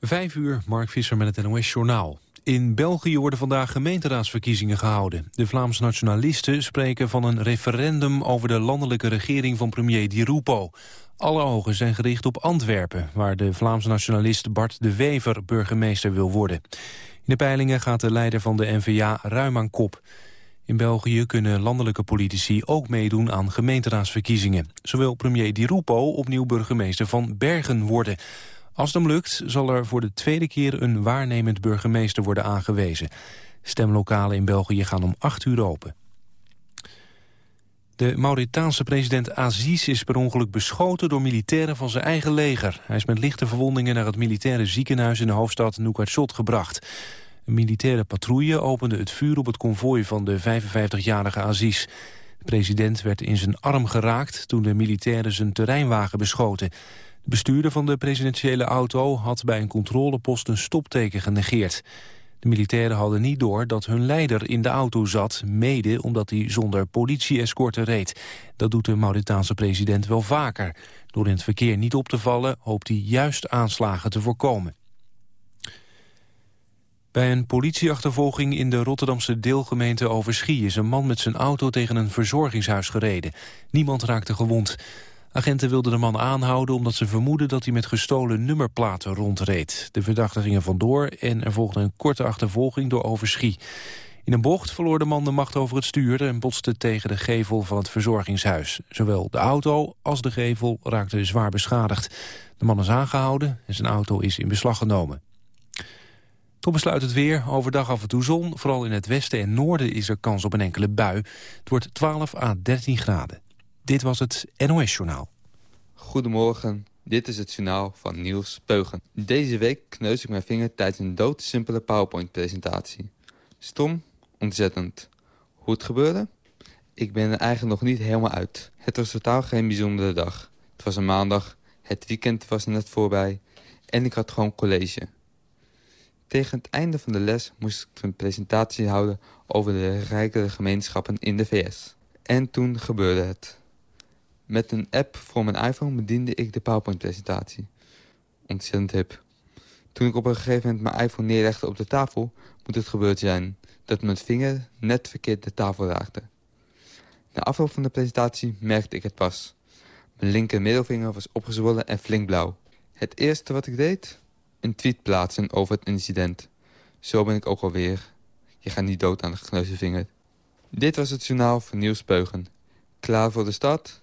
Vijf uur, Mark Visser met het NOS Journaal. In België worden vandaag gemeenteraadsverkiezingen gehouden. De Vlaamse nationalisten spreken van een referendum over de landelijke regering van premier Di Rupo. Alle ogen zijn gericht op Antwerpen, waar de Vlaamse nationalist Bart de Wever burgemeester wil worden. In de peilingen gaat de leider van de N-VA ruim aan kop. In België kunnen landelijke politici ook meedoen aan gemeenteraadsverkiezingen. Zo wil premier Di Rupo opnieuw burgemeester van Bergen worden. Als hem lukt, zal er voor de tweede keer een waarnemend burgemeester worden aangewezen. Stemlokalen in België gaan om acht uur open. De Mauritaanse president Aziz is per ongeluk beschoten door militairen van zijn eigen leger. Hij is met lichte verwondingen naar het militaire ziekenhuis in de hoofdstad Nouakchott gebracht. Een militaire patrouille opende het vuur op het konvooi van de 55-jarige Aziz. De president werd in zijn arm geraakt toen de militairen zijn terreinwagen beschoten. De bestuurder van de presidentiële auto had bij een controlepost een stopteken genegeerd. De militairen hadden niet door dat hun leider in de auto zat... mede omdat hij zonder politie-escorte reed. Dat doet de Mauritaanse president wel vaker. Door in het verkeer niet op te vallen... hoopt hij juist aanslagen te voorkomen. Bij een politieachtervolging in de Rotterdamse deelgemeente Overschie... is een man met zijn auto tegen een verzorgingshuis gereden. Niemand raakte gewond. Agenten wilden de man aanhouden omdat ze vermoeden dat hij met gestolen nummerplaten rondreed. De verdachte gingen vandoor en er volgde een korte achtervolging door Overschie. In een bocht verloor de man de macht over het stuur en botste tegen de gevel van het verzorgingshuis. Zowel de auto als de gevel raakten zwaar beschadigd. De man is aangehouden en zijn auto is in beslag genomen. Tot besluit het weer. Overdag af en toe zon. Vooral in het westen en noorden is er kans op een enkele bui. Het wordt 12 à 13 graden. Dit was het NOS Journaal. Goedemorgen, dit is het journaal van Niels Peugen. Deze week kneus ik mijn vinger tijdens een doodsimpele PowerPoint-presentatie. Stom, ontzettend. Hoe het gebeurde? Ik ben er eigenlijk nog niet helemaal uit. Het was totaal geen bijzondere dag. Het was een maandag, het weekend was net voorbij en ik had gewoon college. Tegen het einde van de les moest ik een presentatie houden over de rijkere gemeenschappen in de VS. En toen gebeurde het. Met een app voor mijn iPhone bediende ik de PowerPoint-presentatie. Ontzettend hip. Toen ik op een gegeven moment mijn iPhone neerlegde op de tafel... moet het gebeurd zijn dat mijn vinger net verkeerd de tafel raakte. Na afloop van de presentatie merkte ik het pas. Mijn linker middelvinger was opgezwollen en flink blauw. Het eerste wat ik deed? Een tweet plaatsen over het incident. Zo ben ik ook alweer. Je gaat niet dood aan de gekneusde vinger. Dit was het journaal van Nieuws Peugen. Klaar voor de stad?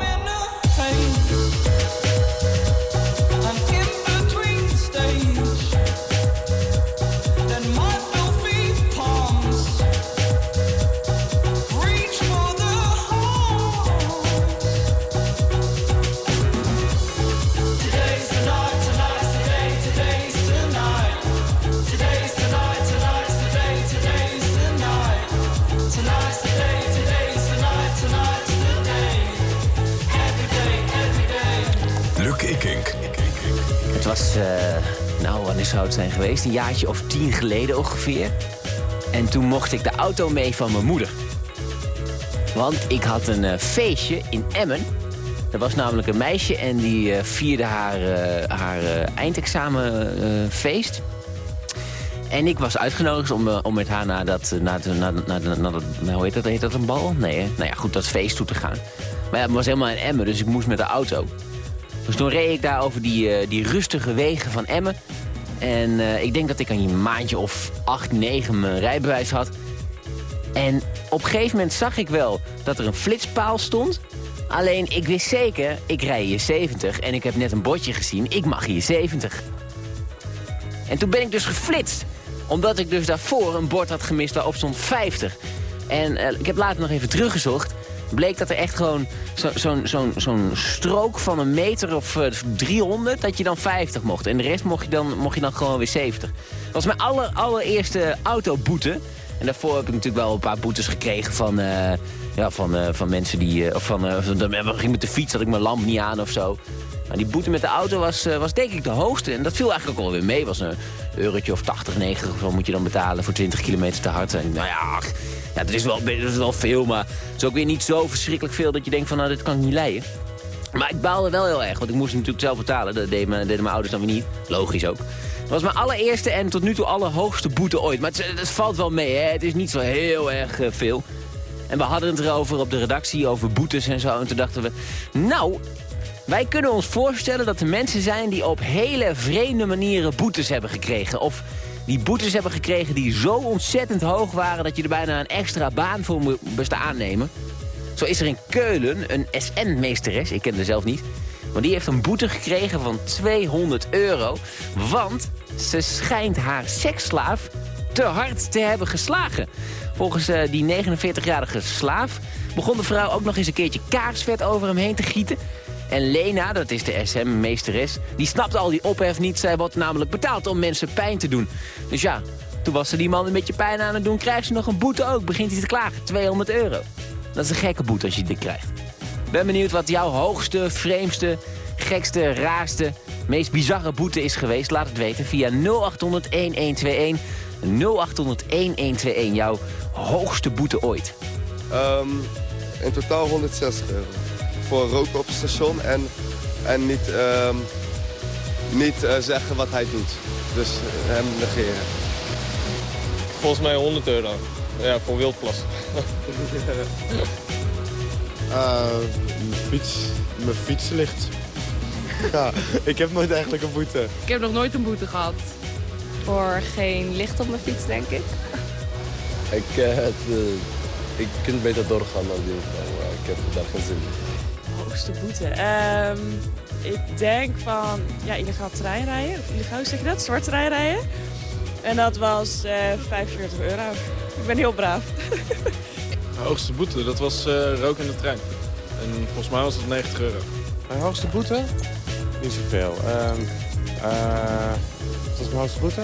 Was, uh, nou, wanneer zou het zijn geweest? Een jaartje of tien geleden ongeveer. En toen mocht ik de auto mee van mijn moeder. Want ik had een uh, feestje in Emmen. Er was namelijk een meisje en die uh, vierde haar, haar eindexamenfeest. en ik was uitgenodigd om, om met haar naar dat, naar, naar, naar, naar, dat, hoe heet dat, heet dat een bal? Nee, nou ja, goed, dat feest toe te gaan. Maar ja, het was helemaal in Emmen, dus ik moest met de auto. Dus toen reed ik daar over die, uh, die rustige wegen van Emmen. En uh, ik denk dat ik een maandje of acht, negen mijn rijbewijs had. En op een gegeven moment zag ik wel dat er een flitspaal stond. Alleen ik wist zeker, ik rij hier 70 en ik heb net een bordje gezien, ik mag hier 70. En toen ben ik dus geflitst. Omdat ik dus daarvoor een bord had gemist waarop stond 50. En uh, ik heb later nog even teruggezocht bleek dat er echt gewoon zo'n zo zo strook van een meter of uh, eh, 300... dat je dan 50 mocht. En de rest mocht je dan, mocht je dan gewoon weer 70. Dat was mijn aller, allereerste autoboete. En daarvoor heb ik natuurlijk wel een paar boetes gekregen van, eh, ja, van, uh, van mensen die... Uh, of van, van, ging met de fiets, had ik mijn lamp niet aan of zo. Maar die boete met de auto was, was denk ik de hoogste. En dat viel eigenlijk ook alweer mee. was een eurotje of 80, 90 of moet je dan betalen voor 20 kilometer te hard. En nou ja, ja dat, is wel, dat is wel veel, maar het is ook weer niet zo verschrikkelijk veel... dat je denkt van, nou, dit kan ik niet leiden. Maar ik baalde wel heel erg, want ik moest hem natuurlijk zelf betalen. Dat deden mijn, deden mijn ouders dan weer niet. Logisch ook. Was mijn allereerste en tot nu toe allerhoogste boete ooit. Maar het, valt wel mee, hè. Het is niet zo heel erg uh, veel. En we hadden het erover op de redactie, over boetes en zo. En toen dachten we, nou, wij kunnen ons voorstellen dat er mensen zijn... die op hele vreemde manieren boetes hebben gekregen. Of die boetes hebben gekregen die zo ontzettend hoog waren... dat je er bijna een extra baan voor moest aannemen. Zo is er in Keulen een SN-meesteres, ik ken haar zelf niet... maar die heeft een boete gekregen van 200 euro... want ze schijnt haar seksslaaf te hard te hebben geslagen. Volgens uh, die 49-jarige slaaf begon de vrouw ook nog eens een keertje kaarsvet over hem heen te gieten... En Lena, dat is de SM-meesteres, die snapt al die ophef niet. Zij wordt namelijk betaald om mensen pijn te doen. Dus ja, toen was ze die man een beetje pijn aan het doen... krijgt ze nog een boete ook, begint hij te klagen. 200 euro. Dat is een gekke boete als je dit krijgt. Ben benieuwd wat jouw hoogste, vreemdste, gekste, raarste, meest bizarre boete is geweest. Laat het weten via 0800-1121. 0800-1121, jouw hoogste boete ooit. Um, in totaal 160 euro. Voor roken op het station en, en niet, um, niet uh, zeggen wat hij doet. Dus uh, hem negeren. Volgens mij 100 euro. Ja, voor wildplas. uh, mijn fiets, mijn fietslicht. ja, ik heb nooit eigenlijk een boete. Ik heb nog nooit een boete gehad. Voor geen licht op mijn fiets, denk ik. ik, uh, het, uh, ik kan beter doorgaan dan die maar ik heb daar geen zin in. Hoogste boete? Um, ik denk van, ja, illegaal treinrijden. Of illegaal, hoe zeg je dat? Zwart treinrijden. En dat was uh, 45 euro. Ik ben heel braaf. De hoogste boete, dat was uh, rook in de trein. En volgens mij was het 90 euro. Mijn hoogste boete? Niet zoveel. Um, uh, wat was mijn hoogste boete?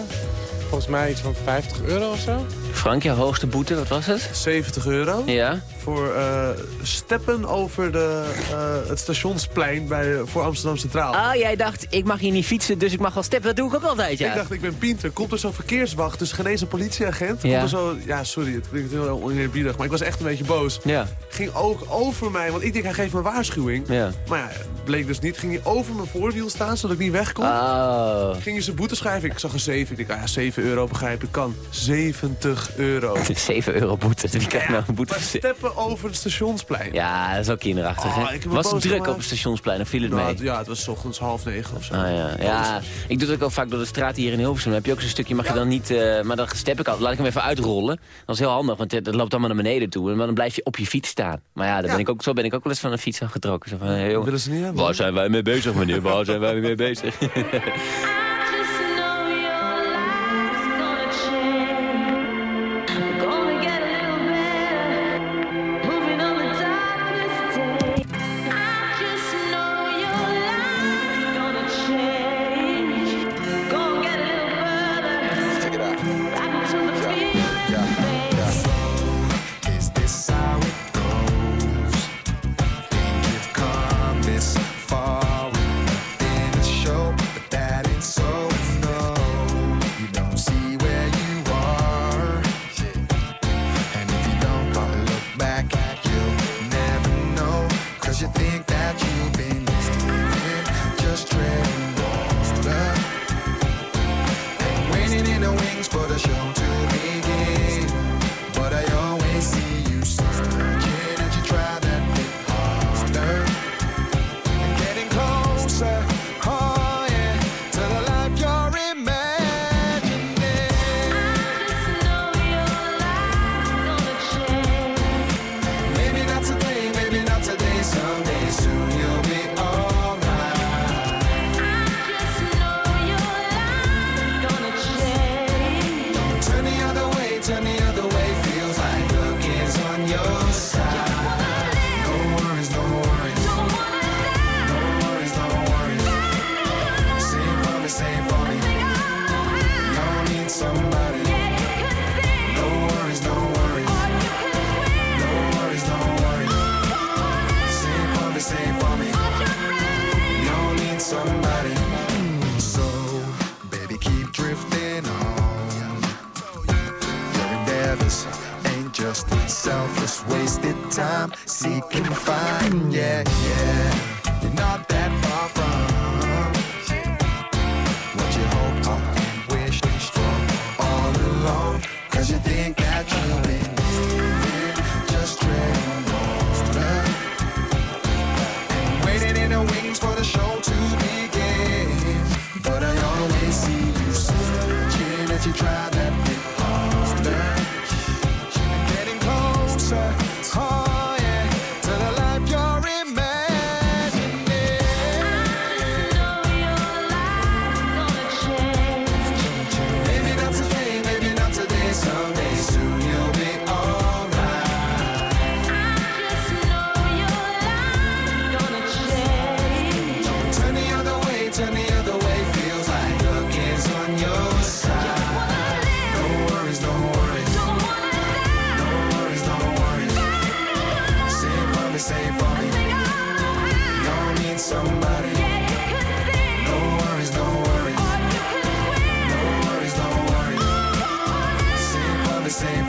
Volgens mij iets van 50 euro of zo. Frank, je hoogste boete, wat was het? 70 euro. Ja. Voor uh, steppen over de, uh, het stationsplein bij, voor Amsterdam Centraal. Ah, jij dacht, ik mag hier niet fietsen, dus ik mag wel steppen. Dat doe ik ook altijd, ja. Ik dacht, ik ben Pinter. Komt er zo'n verkeerswacht, dus geen eens een politieagent. Ja. Komt er zo, ja, sorry, het klinkt heel oneerbiedig, maar ik was echt een beetje boos. Ja. Ging ook over mij, want ik denk, hij geeft me een waarschuwing. Ja. Maar ja, bleek dus niet. Ging hij over mijn voorwiel staan, zodat ik niet weg kon. Oh. Ging je zijn boete schrijven. Ik zag een 7. Ik dacht, ah, ja, 7 euro begrijp ik kan. 70 euro. 7 euro boete. Wie krijgt nou een boete? Maar steppen over het stationsplein. Ja, dat is ook kinderachtig. Oh? Was het druk gemaakt. op het stationsplein of viel het nou, mee? Het, ja, het was ochtends half negen of zo. Ah, ja. ja, ik doe het ook al vaak door de straat hier in Hilversum. Dan heb je ook zo'n stukje, mag je dan niet... Uh, maar dan step ik al, laat ik hem even uitrollen. Dat is heel handig, want het, loopt allemaal naar beneden toe. En dan blijf je op je fiets staan. Maar ja, dan Ben ik ook, zo ben ik ook wel eens van een fiets afgetrokken. Zo van, hey, joh, Willen ze niet hebben? waar zijn wij mee bezig, meneer? Waar zijn wij mee bezig?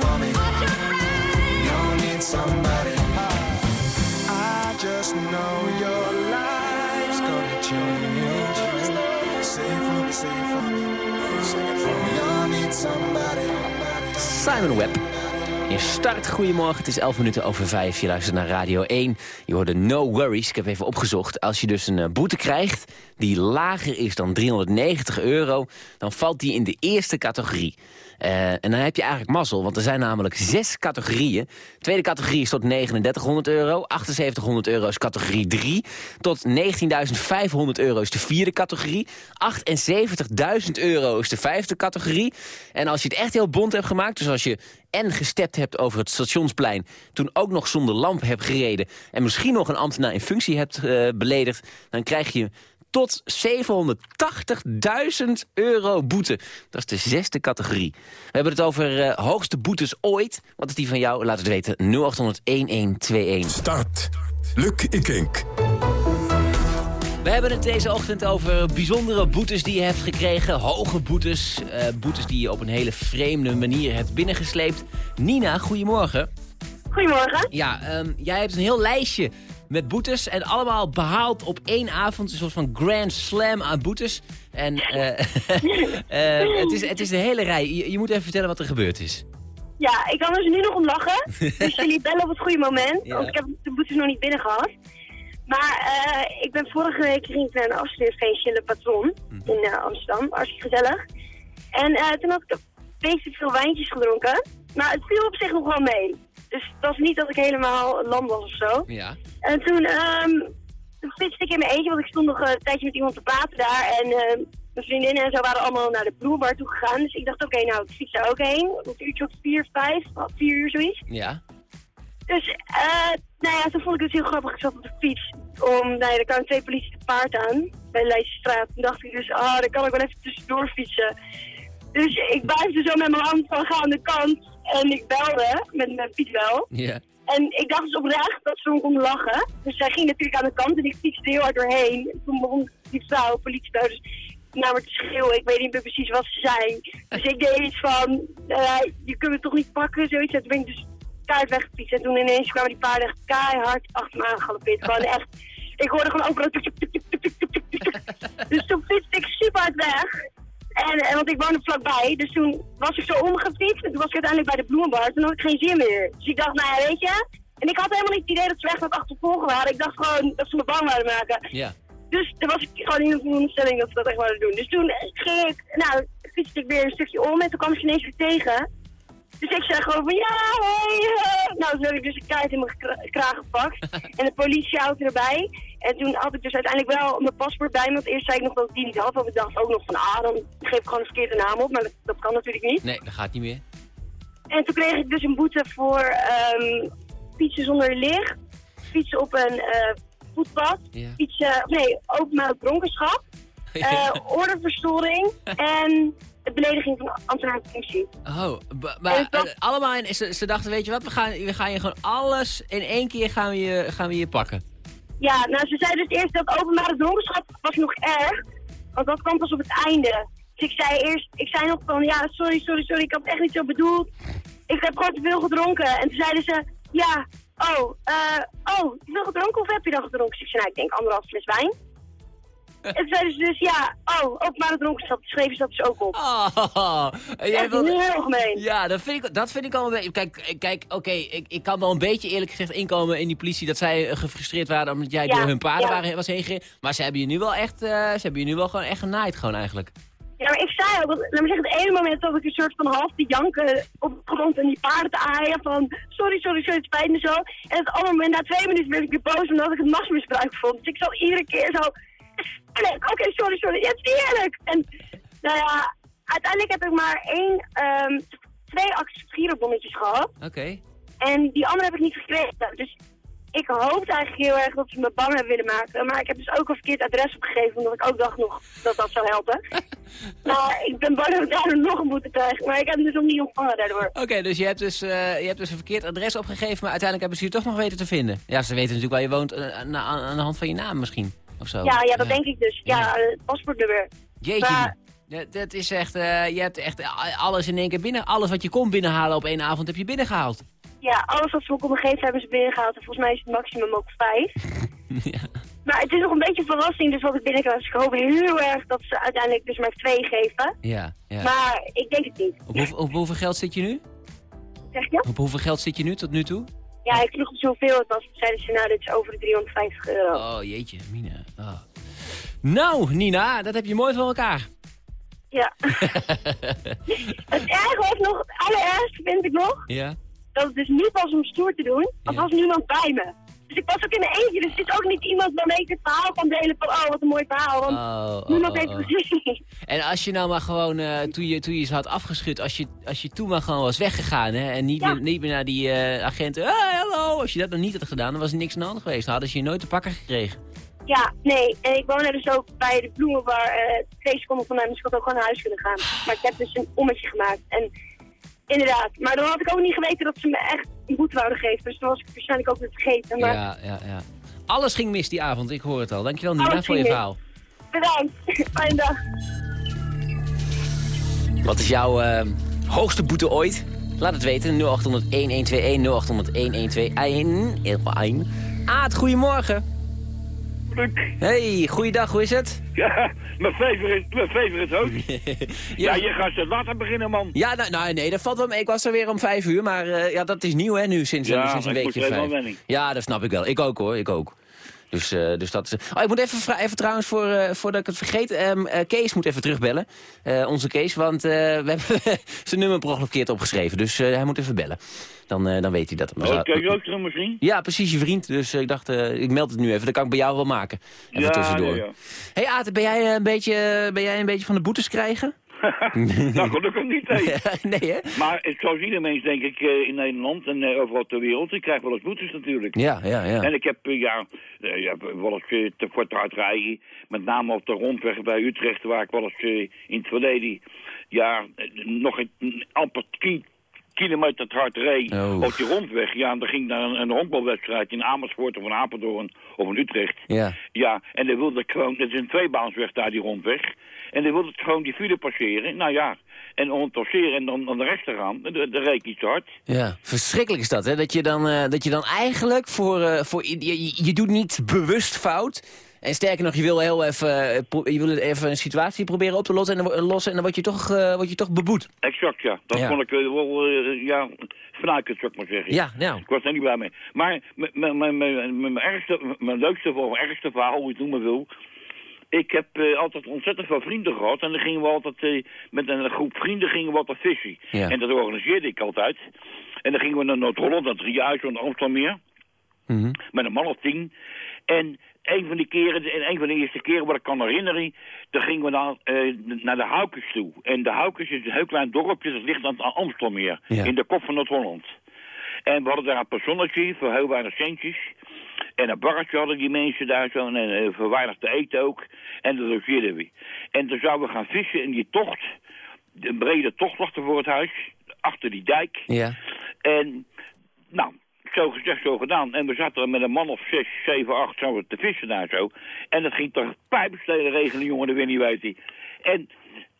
for me. You all need somebody. I just know your life's gonna change. Save for me, save for me. Sing it for me. You all need somebody. Simon Webb. Je start, goedemorgen, het is 11 minuten over 5. Je luistert naar Radio 1. Je hoorde No Worries. Ik heb even opgezocht. Als je dus een eh, boete krijgt die lager is dan 390 euro... dan valt die in de eerste categorie. Eh, en dan heb je eigenlijk mazzel, want er zijn namelijk zes categorieën. De tweede categorie is tot 3900 euro. 7800 euro is categorie 3. Tot 19.500 euro is de vierde categorie. 78.000 euro is de vijfde categorie. En als je het echt heel bond hebt gemaakt... dus als je en gestept hebt over het stationsplein... toen ook nog zonder lamp hebt gereden... en misschien nog een ambtenaar in functie hebt eh, beledigd... dan krijg je tot 780.000 euro boete. Dat is de zesde categorie. We hebben het over eh, hoogste boetes ooit. Wat is die van jou? Laat het weten. 0800-1121. Start. Luc Ikink. We hebben het deze ochtend over bijzondere boetes die je hebt gekregen. Hoge boetes. eh, boetes die je op een hele vreemde manier hebt binnengesleept. Nina, goedemorgen. Goedemorgen. Ja, ehm, jij hebt een heel lijstje met boetes. En allemaal behaald op één avond. Een soort van grand slam aan boetes. En eh, eh, het, is, het is een hele rij. Je, je moet even vertellen wat er gebeurd is. Ja, ik kan dus nu nog om lachen. dus jullie bellen op het goede moment. Ja. Want ik heb de boetes nog niet binnen gehad. Maar eh, ik ben vorige week ging naar een afstudeerfeestje in de Patron in eh, Amsterdam. Hartstikke gezellig. En toen had ik een beetje veel wijntjes gedronken. Maar het viel op zich nog wel mee. Dus het was niet dat ik helemaal lam was of zo. Ja. En toen, ehm toen fietste ik in mijn eentje, want ik stond nog eh, een tijdje met iemand te praten daar. En ehm, mijn vriendinnen en zo waren allemaal naar de Broerbar toe gegaan. Dus ik dacht, oké, nou, ik fiets daar ook heen. Een uurtje of vier, vijf, vier uur zoiets. Ja. Dus, eh, nou ja, toen vond ik het heel grappig. Ik zat op de fiets. Om, nou ja, er kwamen twee politie te paard aan. Bij de Leidsestraat. Toen dacht ik dus, ah, dan kan ik wel even tussendoor fietsen. Dus ik wuifde zo met mijn hand van ga aan de kant. En ik belde met mijn Piet wel. Ja. En ik dacht dus oprecht dat ze kon lachen. Dus zij ging natuurlijk aan de kant en ik fietste heel hard doorheen. En toen begon die vrouw, politiebuis, dus naar me te schreeuwen. Ik weet niet meer precies wat ze zijn. Dus ik deed iets van, eh, je kunt me toch niet pakken, zoiets. En toen ben ik dus keihard weggepietst. En toen ineens kwamen die paarden echt keihard achter me aan. Gewoon echt, ik hoorde gewoon ook dus toen fietste ik super hard weg. En, en want ik woonde vlakbij, dus toen was ik zo omgefietst. En toen was ik uiteindelijk bij de bloemenbar. Toen had ik geen zin meer. Dus ik dacht, nou ja, weet je. En ik had helemaal niet het idee dat ze echt het achtervolgen waren. Ik dacht gewoon dat ze me bang waren maken. Ja. Dus toen was ik gewoon in de veronderstelling dat ze dat echt wilden doen. Dus toen ging ik, nou, fietste ik weer een stukje om en toen kwam ze ineens weer tegen. Dus ik zei gewoon van ja, hey, hey. Nou, toen heb ik dus een kaart in mijn kra- kraag gepakt. en de politieauto erbij. En toen had ik dus uiteindelijk wel mijn paspoort bij me. Want eerst zei ik nog dat ik die niet had. Want ik dacht ook nog van, ah, dan geef ik gewoon een verkeerde naam op. Maar dat, dat kan natuurlijk niet. Nee, dat gaat niet meer. En toen kreeg ik dus een boete voor ehm, fietsen zonder licht. Fietsen op een eh, voetpad. Ja. Fietsen, nee, openbaar dronkenschap. eh ordeverstoring. en de belediging van ambtenaren functie. Oh, maar eh, allemaal in, ze, ze dachten, weet je wat, we gaan, we gaan je gewoon alles in één keer gaan we je, gaan we je pakken. Ja, nou ze zeiden dus eerst dat openbare dronkenschap was nog erg. Want dat kwam pas op het einde. Dus ik zei eerst, ik zei nog van, ja, sorry, sorry, sorry, ik had het echt niet zo bedoeld. Ik heb gewoon te veel gedronken. En toen zeiden ze, ja, oh, eh, oh, te veel gedronken of heb je dan gedronken? Dus ik zei, nou, ik denk anderhalf fles wijn. En toen zeiden ze dus, ja, oh, openbare dronkenschap, schreven ze dat dus ook op. Oh, en Echt heel gemeen. Ja, dat vind ik, dat vind ik al een beetje... Kijk, kijk oké, ik, ik kan wel een beetje eerlijk gezegd inkomen in die politie... dat zij eh, gefrustreerd waren omdat jij Ja, door hun paarden ja. waren, was heen. Maar ze hebben je nu wel echt, eh, ze hebben je nu wel gewoon echt genaaid gewoon eigenlijk. Ja, maar ik zei ook, laat me zeggen, het ene moment dat ik een soort van half te janken op de grond en die paarden te aaien van sorry, sorry, sorry, het spijt me zo. En het andere moment, na twee minuten ben ik weer boos omdat ik het machtsmisbruik vond. Dus ik zal iedere keer zo, oké, sorry, sorry, ja, het is niet eerlijk. En nou ja, uiteindelijk heb ik maar één, ehm, twee actiegierbonnetjes gehad. Oké. En die andere heb ik niet gekregen. Dus ik hoopte eigenlijk heel erg dat ze me bang hebben willen maken. Maar ik heb dus ook een verkeerd adres opgegeven, omdat ik ook dacht nog dat dat zou helpen. maar ik ben bang dat ik daardoor nog een boete krijg. Maar ik heb hem dus nog niet ontvangen daardoor. Oké, dus je hebt dus, eh, je hebt dus een verkeerd adres opgegeven... maar uiteindelijk hebben ze je toch nog weten te vinden. Ja, ze weten natuurlijk waar je woont eh, aan de hand van je naam misschien. Of zo. Ja, ja, dat denk ik dus. Ja, eh, het paspoortnummer. Jeetje, Maar- dat, dat is echt, eh, je hebt echt alles in één keer binnen. Alles wat je kon binnenhalen op één avond heb je binnengehaald. Ja, alles wat ze me konden geven hebben ze binnengehaald. En volgens mij is het maximum ook vijf. Maar het is nog een beetje een verrassing dus wat ik binnenkrijg. Dus ik hoop heel erg dat ze uiteindelijk dus maar twee geven. Ja, ja. Maar ik denk het niet. Op, hoeveel, op hoeveel geld zit je nu? Zeg je? Op hoeveel geld zit je nu tot nu toe? Ja, ik vroeg zoveel het was. Zeiden ze, nou, dit is over de 350 euro. Oh, jeetje, Mina. Oh. Nou, Nina, dat heb je mooi voor elkaar. Ja. het erge was nog, het allerergste vind ik nog, Ja? dat het dus niet was om stoer te doen, want er was niemand bij me. Dus ik was ook in mijn eentje, dus het is ook niet iemand waarmee ik het verhaal kan delen van, oh, wat een mooi verhaal, want Oh, oh, niemand oh, oh. het gezien. En als je nou maar gewoon, eh, toen, je, toen je ze had afgeschud, als je, als je toen maar gewoon was weggegaan, hè, en niet, meer, niet meer naar die eh, agenten, hey, hallo, als je dat nog niet had gedaan, dan was er niks aan de hand geweest. Dan hadden ze je nooit te pakken gekregen. Ja, nee, en ik woon er dus ook bij de bloemenbar, eh twee seconden van mij, dus ik had ook gewoon naar huis kunnen gaan. Maar ik heb dus een ommetje gemaakt. En inderdaad, maar dan had ik ook niet geweten dat ze me echt een boete wouden geven, dus dan was ik waarschijnlijk ook weer vergeten. Maar Ja, ja, ja. Alles ging mis die avond, ik hoor het al. Dankjewel Nina Alles voor je verhaal. bedankt, fijne dag. Wat is jouw eh, hoogste boete ooit? Laat het weten, 0800 1121 0800 1121 Aad, goedemorgen. Hey, goeiedag, hoe is het? Ja, mijn favorite, mijn favorite ook. ja, je gaat zo later beginnen, man. Ja, nou, nou, nee, dat valt wel mee. Ik was er weer om vijf uur, maar eh, ja, dat is nieuw hè, nu, sinds, Ja, sinds een weekje. Ja, dat snap ik wel. Ik ook hoor, ik ook. Dus, eh, dus dat is... Oh, ik moet even, even trouwens, voor, eh, voordat ik het vergeet, ehm, eh, Kees moet even terugbellen. Onze Kees, want we hebben zijn nummer per ongeluk opgeschreven. Dus hij moet even bellen. Dan, dan weet hij dat. Maar Oh, kijk je ook terug misschien? Ja, precies, je vriend. Dus ik dacht, ik meld het nu even. Dat kan ik bij jou wel maken. Even Ja, tussendoor. ja, ja. hey, Aad, ben jij, een beetje, ben jij een beetje van de boetes krijgen? nou, gelukkig niet, hè. nee, hè? Maar zoals ieder mens, denk ik, eh, in Nederland en eh, overal ter wereld, ik krijg wel eens boetes natuurlijk. Ja, ja, ja. En ik heb, eh, ja, ja, wel eens te kort hard rijden. Met name op de rondweg bij Utrecht, waar ik wel eens in het verleden, ja, nog een amper 10 kilometer te hard reed Oh. op die rondweg. Ja, en dan ging naar een, een honkbalwedstrijd in Amersfoort of in Apeldoorn of in Utrecht. Ja. Ja, en dan wilde ik gewoon, het is een tweebaansweg daar, die rondweg. En dan wilde ik gewoon die file passeren. Nou ja, en ontosseren en dan aan de rest te gaan. Dan, ik iets hard. Ja, verschrikkelijk is dat, hè? Dat je dan, eh, dat je dan eigenlijk voor... eh, voor je, je, doet niet bewust fout. En sterker nog, je wil, heel even, eh, je wil even een situatie proberen op te lossen... en dan, wo- lossen, en dan word je toch, eh, word je toch beboet. Exact, ja. Dat Ja. vond ik wel, ja, vanuit zou ik maar zeggen. Ja, nou. Ik was er niet blij mee. Maar mijn- mijn- mijn- mijn mijn ergste, mijn leukste of ergste verhaal, hoe je het noemen wil... Ik heb eh, altijd ontzettend veel vrienden gehad. En dan gingen we altijd eh, met een groep vrienden gingen we altijd vissen. Ja. En dat organiseerde ik altijd. En dan gingen we naar Noord-Holland, naar Driehuis, naar Amstelmeer. Mhm. Met een man of tien. En een van die keren, en een van de eerste keren wat ik kan herinneren, dan gingen we naar, eh, naar de Haukes toe. En de Haukes is een heel klein dorpje, dat ligt aan het Amstelmeer, Ja. in de kop van Noord-Holland. En we hadden daar een personnetje voor heel weinig centjes. En een barretje hadden die mensen daar zo, en eh, weinig te eten ook. En dat logeerden we. En toen zouden we gaan vissen in die tocht. Een brede tocht lag er voor het huis, achter die dijk. Ja. En, nou, zo gezegd, zo gedaan. En we zaten er met een man of zes, zeven, acht zouden te vissen daar zo. En dat ging toch pijpenstelen regenen, jongen, dat weer niet weten. En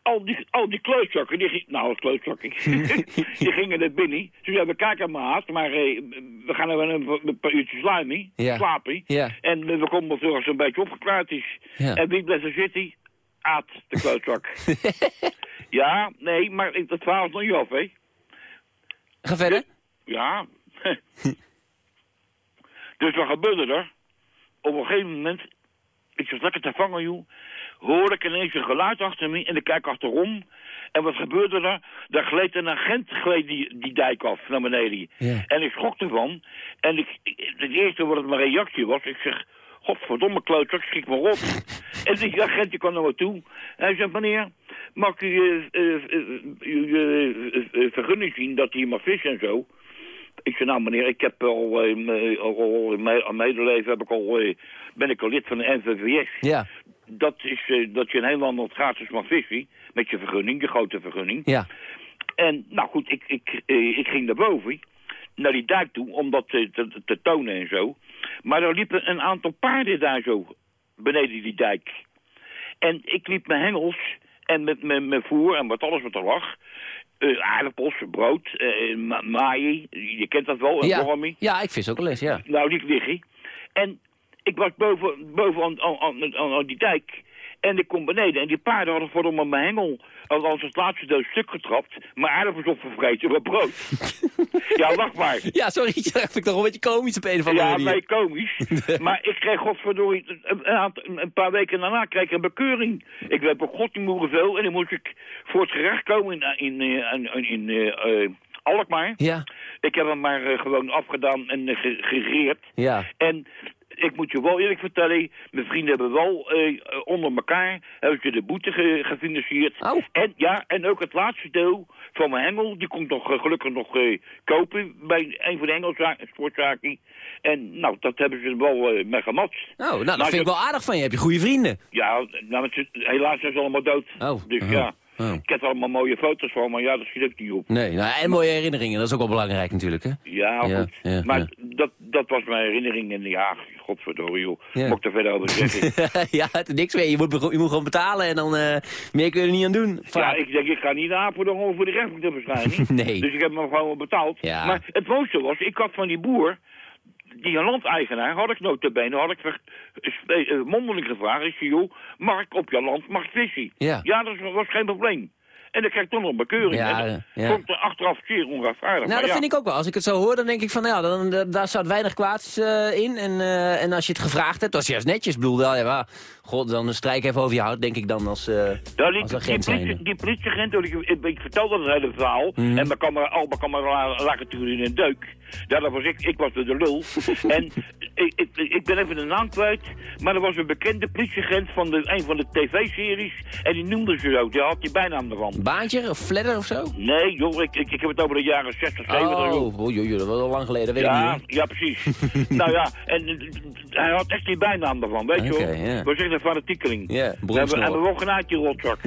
al die, al die klootzakken, die, ging- nou klootzakken, die gingen er binnen. Toen zei we kijken maat, maar eh, we gaan even een, een paar uurtjes slapen, Ja. slapen. Ja. En we komen terug als het een beetje opgeklaard is. Ja. En wie blijft er zitten? Aad, de klootzak. ja, nee, maar ik- dat verhaal is nog niet af, hè. Ga verder. Ja. dus wat gebeurde er? Op een gegeven moment, ik zat lekker te vangen, joh, hoor ik ineens een geluid achter me en ik kijk achterom. En wat gebeurde er? Daar gleed een agent gleed die, die dijk af naar beneden. Ja. En ik schrok ervan. En ik, het eerste wat mijn reactie was, ik zeg, godverdomme klootzak, schrik maar op. en die agent die kwam naar me toe. Hij zei, meneer, mag u eh, eh, eh, uw eh, eh, vergunning zien dat hij mag vissen en zo? Ik zei, nou meneer, ik heb al, me- al, al in mijn medeleven heb ik al, eh, ben ik al lid van de NVVS. Ja. Dat is eh, dat je in heel land gratis mag vissen, met je vergunning, je grote vergunning. Ja. En nou goed, ik, ik, ik ging naar boven, naar die dijk toe, om dat te, te tonen en zo. Maar er liepen een aantal paarden daar zo, beneden die dijk. En ik liep mijn hengels en met mijn mijn voer en wat alles wat er lag. Eh, aardappels, brood, eh ma maaien, je kent dat wel, een Ja. wormie. ja, ik vis ook al eens, ja. Nou, die liggen. En ik was boven, boven aan, aan, aan, aan- aan die dijk. En ik kom beneden. En die paarden hadden voor om mijn hengel als, als het laatste dood stuk getrapt. Mijn aardappels opgevreten met brood. ja, lach maar. Ja, sorry, dat vind ik toch een beetje komisch op een of andere Ja, manier. nee, komisch. maar ik kreeg godverdorie, een, een, paar weken daarna kreeg ik een bekeuring. Ik werd op god die moeren veel en dan moest ik voor het gerecht komen in, in, eh, in, in eh, eh, Alkmaar. Ja, Ik heb hem maar gewoon afgedaan en ge- gereerd. ja. En ik moet je wel eerlijk vertellen, mijn vrienden hebben wel eh, onder elkaar hebben ze de boete ge- gefinancierd. Oh. En ja, en ook het laatste deel van mijn hengel, die ik nog eh, gelukkig nog eh, kopen bij een van de hengelzaken, sportzaken. En nou, dat hebben ze wel eh mee gematst. Oh, nou, dat Maar vind ik wel aardig van je. Heb je goede vrienden? Ja, nou, helaas zijn ze allemaal dood. Oh. Dus Oh. ja, Oh. ik heb er allemaal mooie foto's van, maar ja, dat schiet ook niet op. Nee, nou, en mooie herinneringen, dat is ook wel belangrijk natuurlijk, hè? Ja, Ja, goed. ja, maar ja. Dat, dat was mijn herinnering en ja, godverdorie joh. Ik er verder over zeggen? ja, het is niks meer. Je moet, je moet gewoon betalen en dan eh, meer kun je er niet aan doen. Ja, ik denk, ik ga niet naar Apeldoorn om voor de rechtbank te verschijnen. Nee. Dus ik heb hem gewoon betaald. Maar het mooiste was, ik had van die boer, die landeigenaar, had ik notabene, had ik spe- eh, mondeling gevraagd. Ik zei, joh, mag ik op jouw land, mag ik vissen? Ja. Ja, dat was geen probleem. En dan krijg ik toch nog een bekeuring. Ja, En dat ja. ik er achteraf zeer onrechtvaardig. Nou, dat ja. vind ik ook wel. Als ik het zo hoor, dan denk ik van, nou ja, dan, dan- daar staat weinig kwaads eh, in. En, eh, en als je het gevraagd hebt, dat is juist netjes. Ik bedoel, wel, ja, god, dan strijk even over je hout, denk ik dan als, eh Daar als die, politie, die politieagent, ik, ik, vertelde het hele verhaal. Mhm. En mijn camera, al mijn camera lag natuurlijk in een deuk. Dat was ik, ik was de lul. en ik, ik, ik ben even de naam kwijt. Maar er was een bekende politieagent van de, een van de tv-series. En die noemde ze zo, die had die bijnaam ervan. Baantje of fledder of zo? Nee, joh, ik, ik, ik heb het over de jaren 60, 70. joh. Oh, oh, joh, joh, dat was al lang geleden, weet Ja, ik niet. ja, precies. nou ja, en eh, hij had echt die bijnaam ervan, weet je wel. ja. We zeggen een fanatiekeling. Ja, we hebben, bronsnor. hebben we wel genaaid, die rotzak.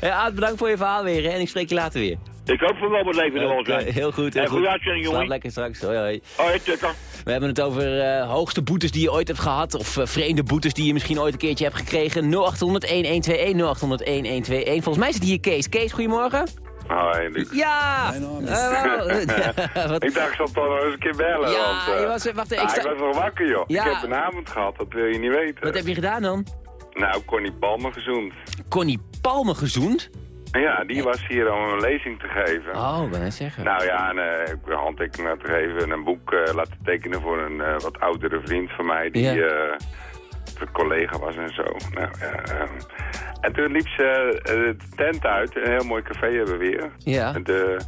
Ja, Aad, bedankt voor je verhaal weer hè, en ik spreek je later weer. Ik hoop voor wel wat leven er wel zijn. heel goed, heel En goed. uitzending, Slaap jongen. lekker straks. Hoi, hoi. Hoi, tukker. We hebben het over eh, hoogste boetes die je ooit hebt gehad. Of eh, vreemde boetes die je misschien ooit een keertje hebt gekregen. 0800-1121, 0800-1121. Volgens mij zit hier Kees. Kees, goedemorgen. Hoi, Luc. Ja! Mijn naam wat- ik dacht, ik zal toch nog eens een keer bellen. Ja, want, je was- wacht, ik ah, ik was wel wakker, joh. Ja. Ik heb een avond gehad, dat wil je niet weten. Wat heb je gedaan dan? Nou, Connie Palmer gezoend. Connie Palme gezoend? Ja, die was hier om een lezing te geven. Oh, ik ben net zeggen. Nou ja, en, eh, ik heb een handtekening laten geven en een boek eh, laten tekenen voor een eh, wat oudere vriend van mij die Ja. een collega was en zo. Nou, ja, en toen liep ze de tent uit, een heel mooi café hebben we weer. Ja. En, de,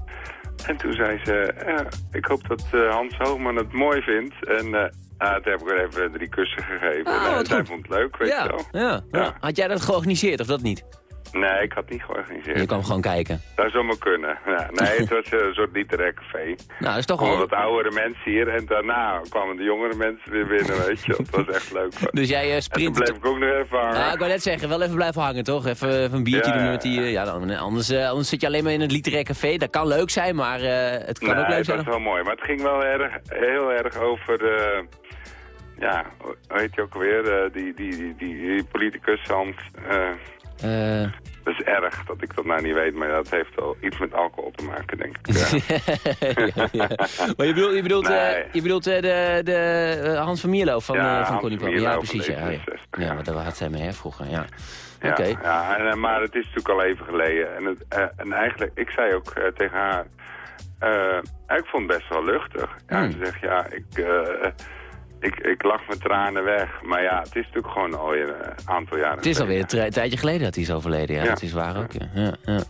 en toen zei ze, ja, ik hoop dat Hans Hoogman het mooi vindt. En ah, toen heb ik er even drie kussen gegeven. Ah, en zij goed. vond het leuk, weet ja, je wel. ja, ja. Had jij dat georganiseerd of dat niet? Nee, ik had niet georganiseerd. Je kwam gewoon kijken. Dat zou maar kunnen. Ja, nee, het was eh, een soort literair café. Nou, dat is toch wel... wat oudere mensen hier en daarna kwamen de jongere mensen weer binnen, weet je. Dat was echt leuk. Dus jij eh, En toen sprint... bleef ik ook nog even hangen. Ja, ik wou net zeggen, wel even blijven hangen, toch? Even, even een biertje Ja, doen met die... eh, Ja, dan, anders, eh, anders zit je alleen maar in het literair café. Dat kan leuk zijn, maar eh, het kan nee, ook leuk het zijn. was wel mooi. Maar het ging wel erg, heel erg over... eh, ja, hoe heet je ook alweer? eh, die, die, die, die, politicus Hans... eh, Eh, Dat is erg dat ik dat nou niet weet, maar dat heeft wel iets met alcohol te maken, denk ik. Ja. ja, ja. Maar je bedoelt, je bedoelt, eh, je bedoelt eh, de, de Hans van Mierlo van, Ja, van Connie. Ja, precies. Ja, ja. 67, ja, maar daar had zij mee hè, vroeger. Ja. Ja, Oké. ja en, maar het is natuurlijk al even geleden. En, het, en eigenlijk, ik zei ook tegen haar... ik vond het best wel luchtig. Ja, Hmm. Ze zegt, ja, ik, ik, ik lach mijn tranen weg. Maar ja, het is natuurlijk gewoon alweer een aantal jaren Het is alweer een tij- tijdje geleden dat hij is overleden. Ja, Ja. dat is waar ook. Ja. Ja.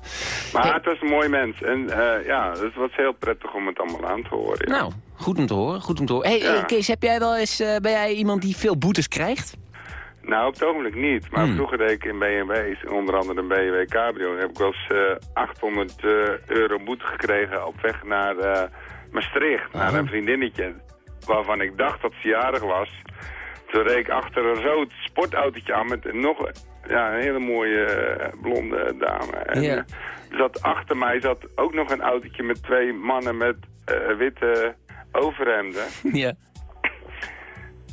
Maar het was een mooi mens. En eh, ja, het was heel prettig om het allemaal aan te horen. Nou, goed om te horen. Goed om te horen. Hey, eh, Kees, heb jij wel eens, eh, ben jij iemand die veel boetes krijgt? Nou, op het ogenblik niet. Maar Hmm. vroeger deed ik in BMW's, onder andere een BMW Cabrio, heb ik wel eens eh, 800 eh, euro boete gekregen op weg naar eh, Maastricht, naar een vriendinnetje, waarvan ik dacht dat ze jarig was. Toen reed ik achter een rood sportautootje aan met nog ja, een hele mooie eh, blonde dame. En Ja. eh, zat achter mij zat ook nog een autootje met twee mannen met eh, witte overhemden. Ja.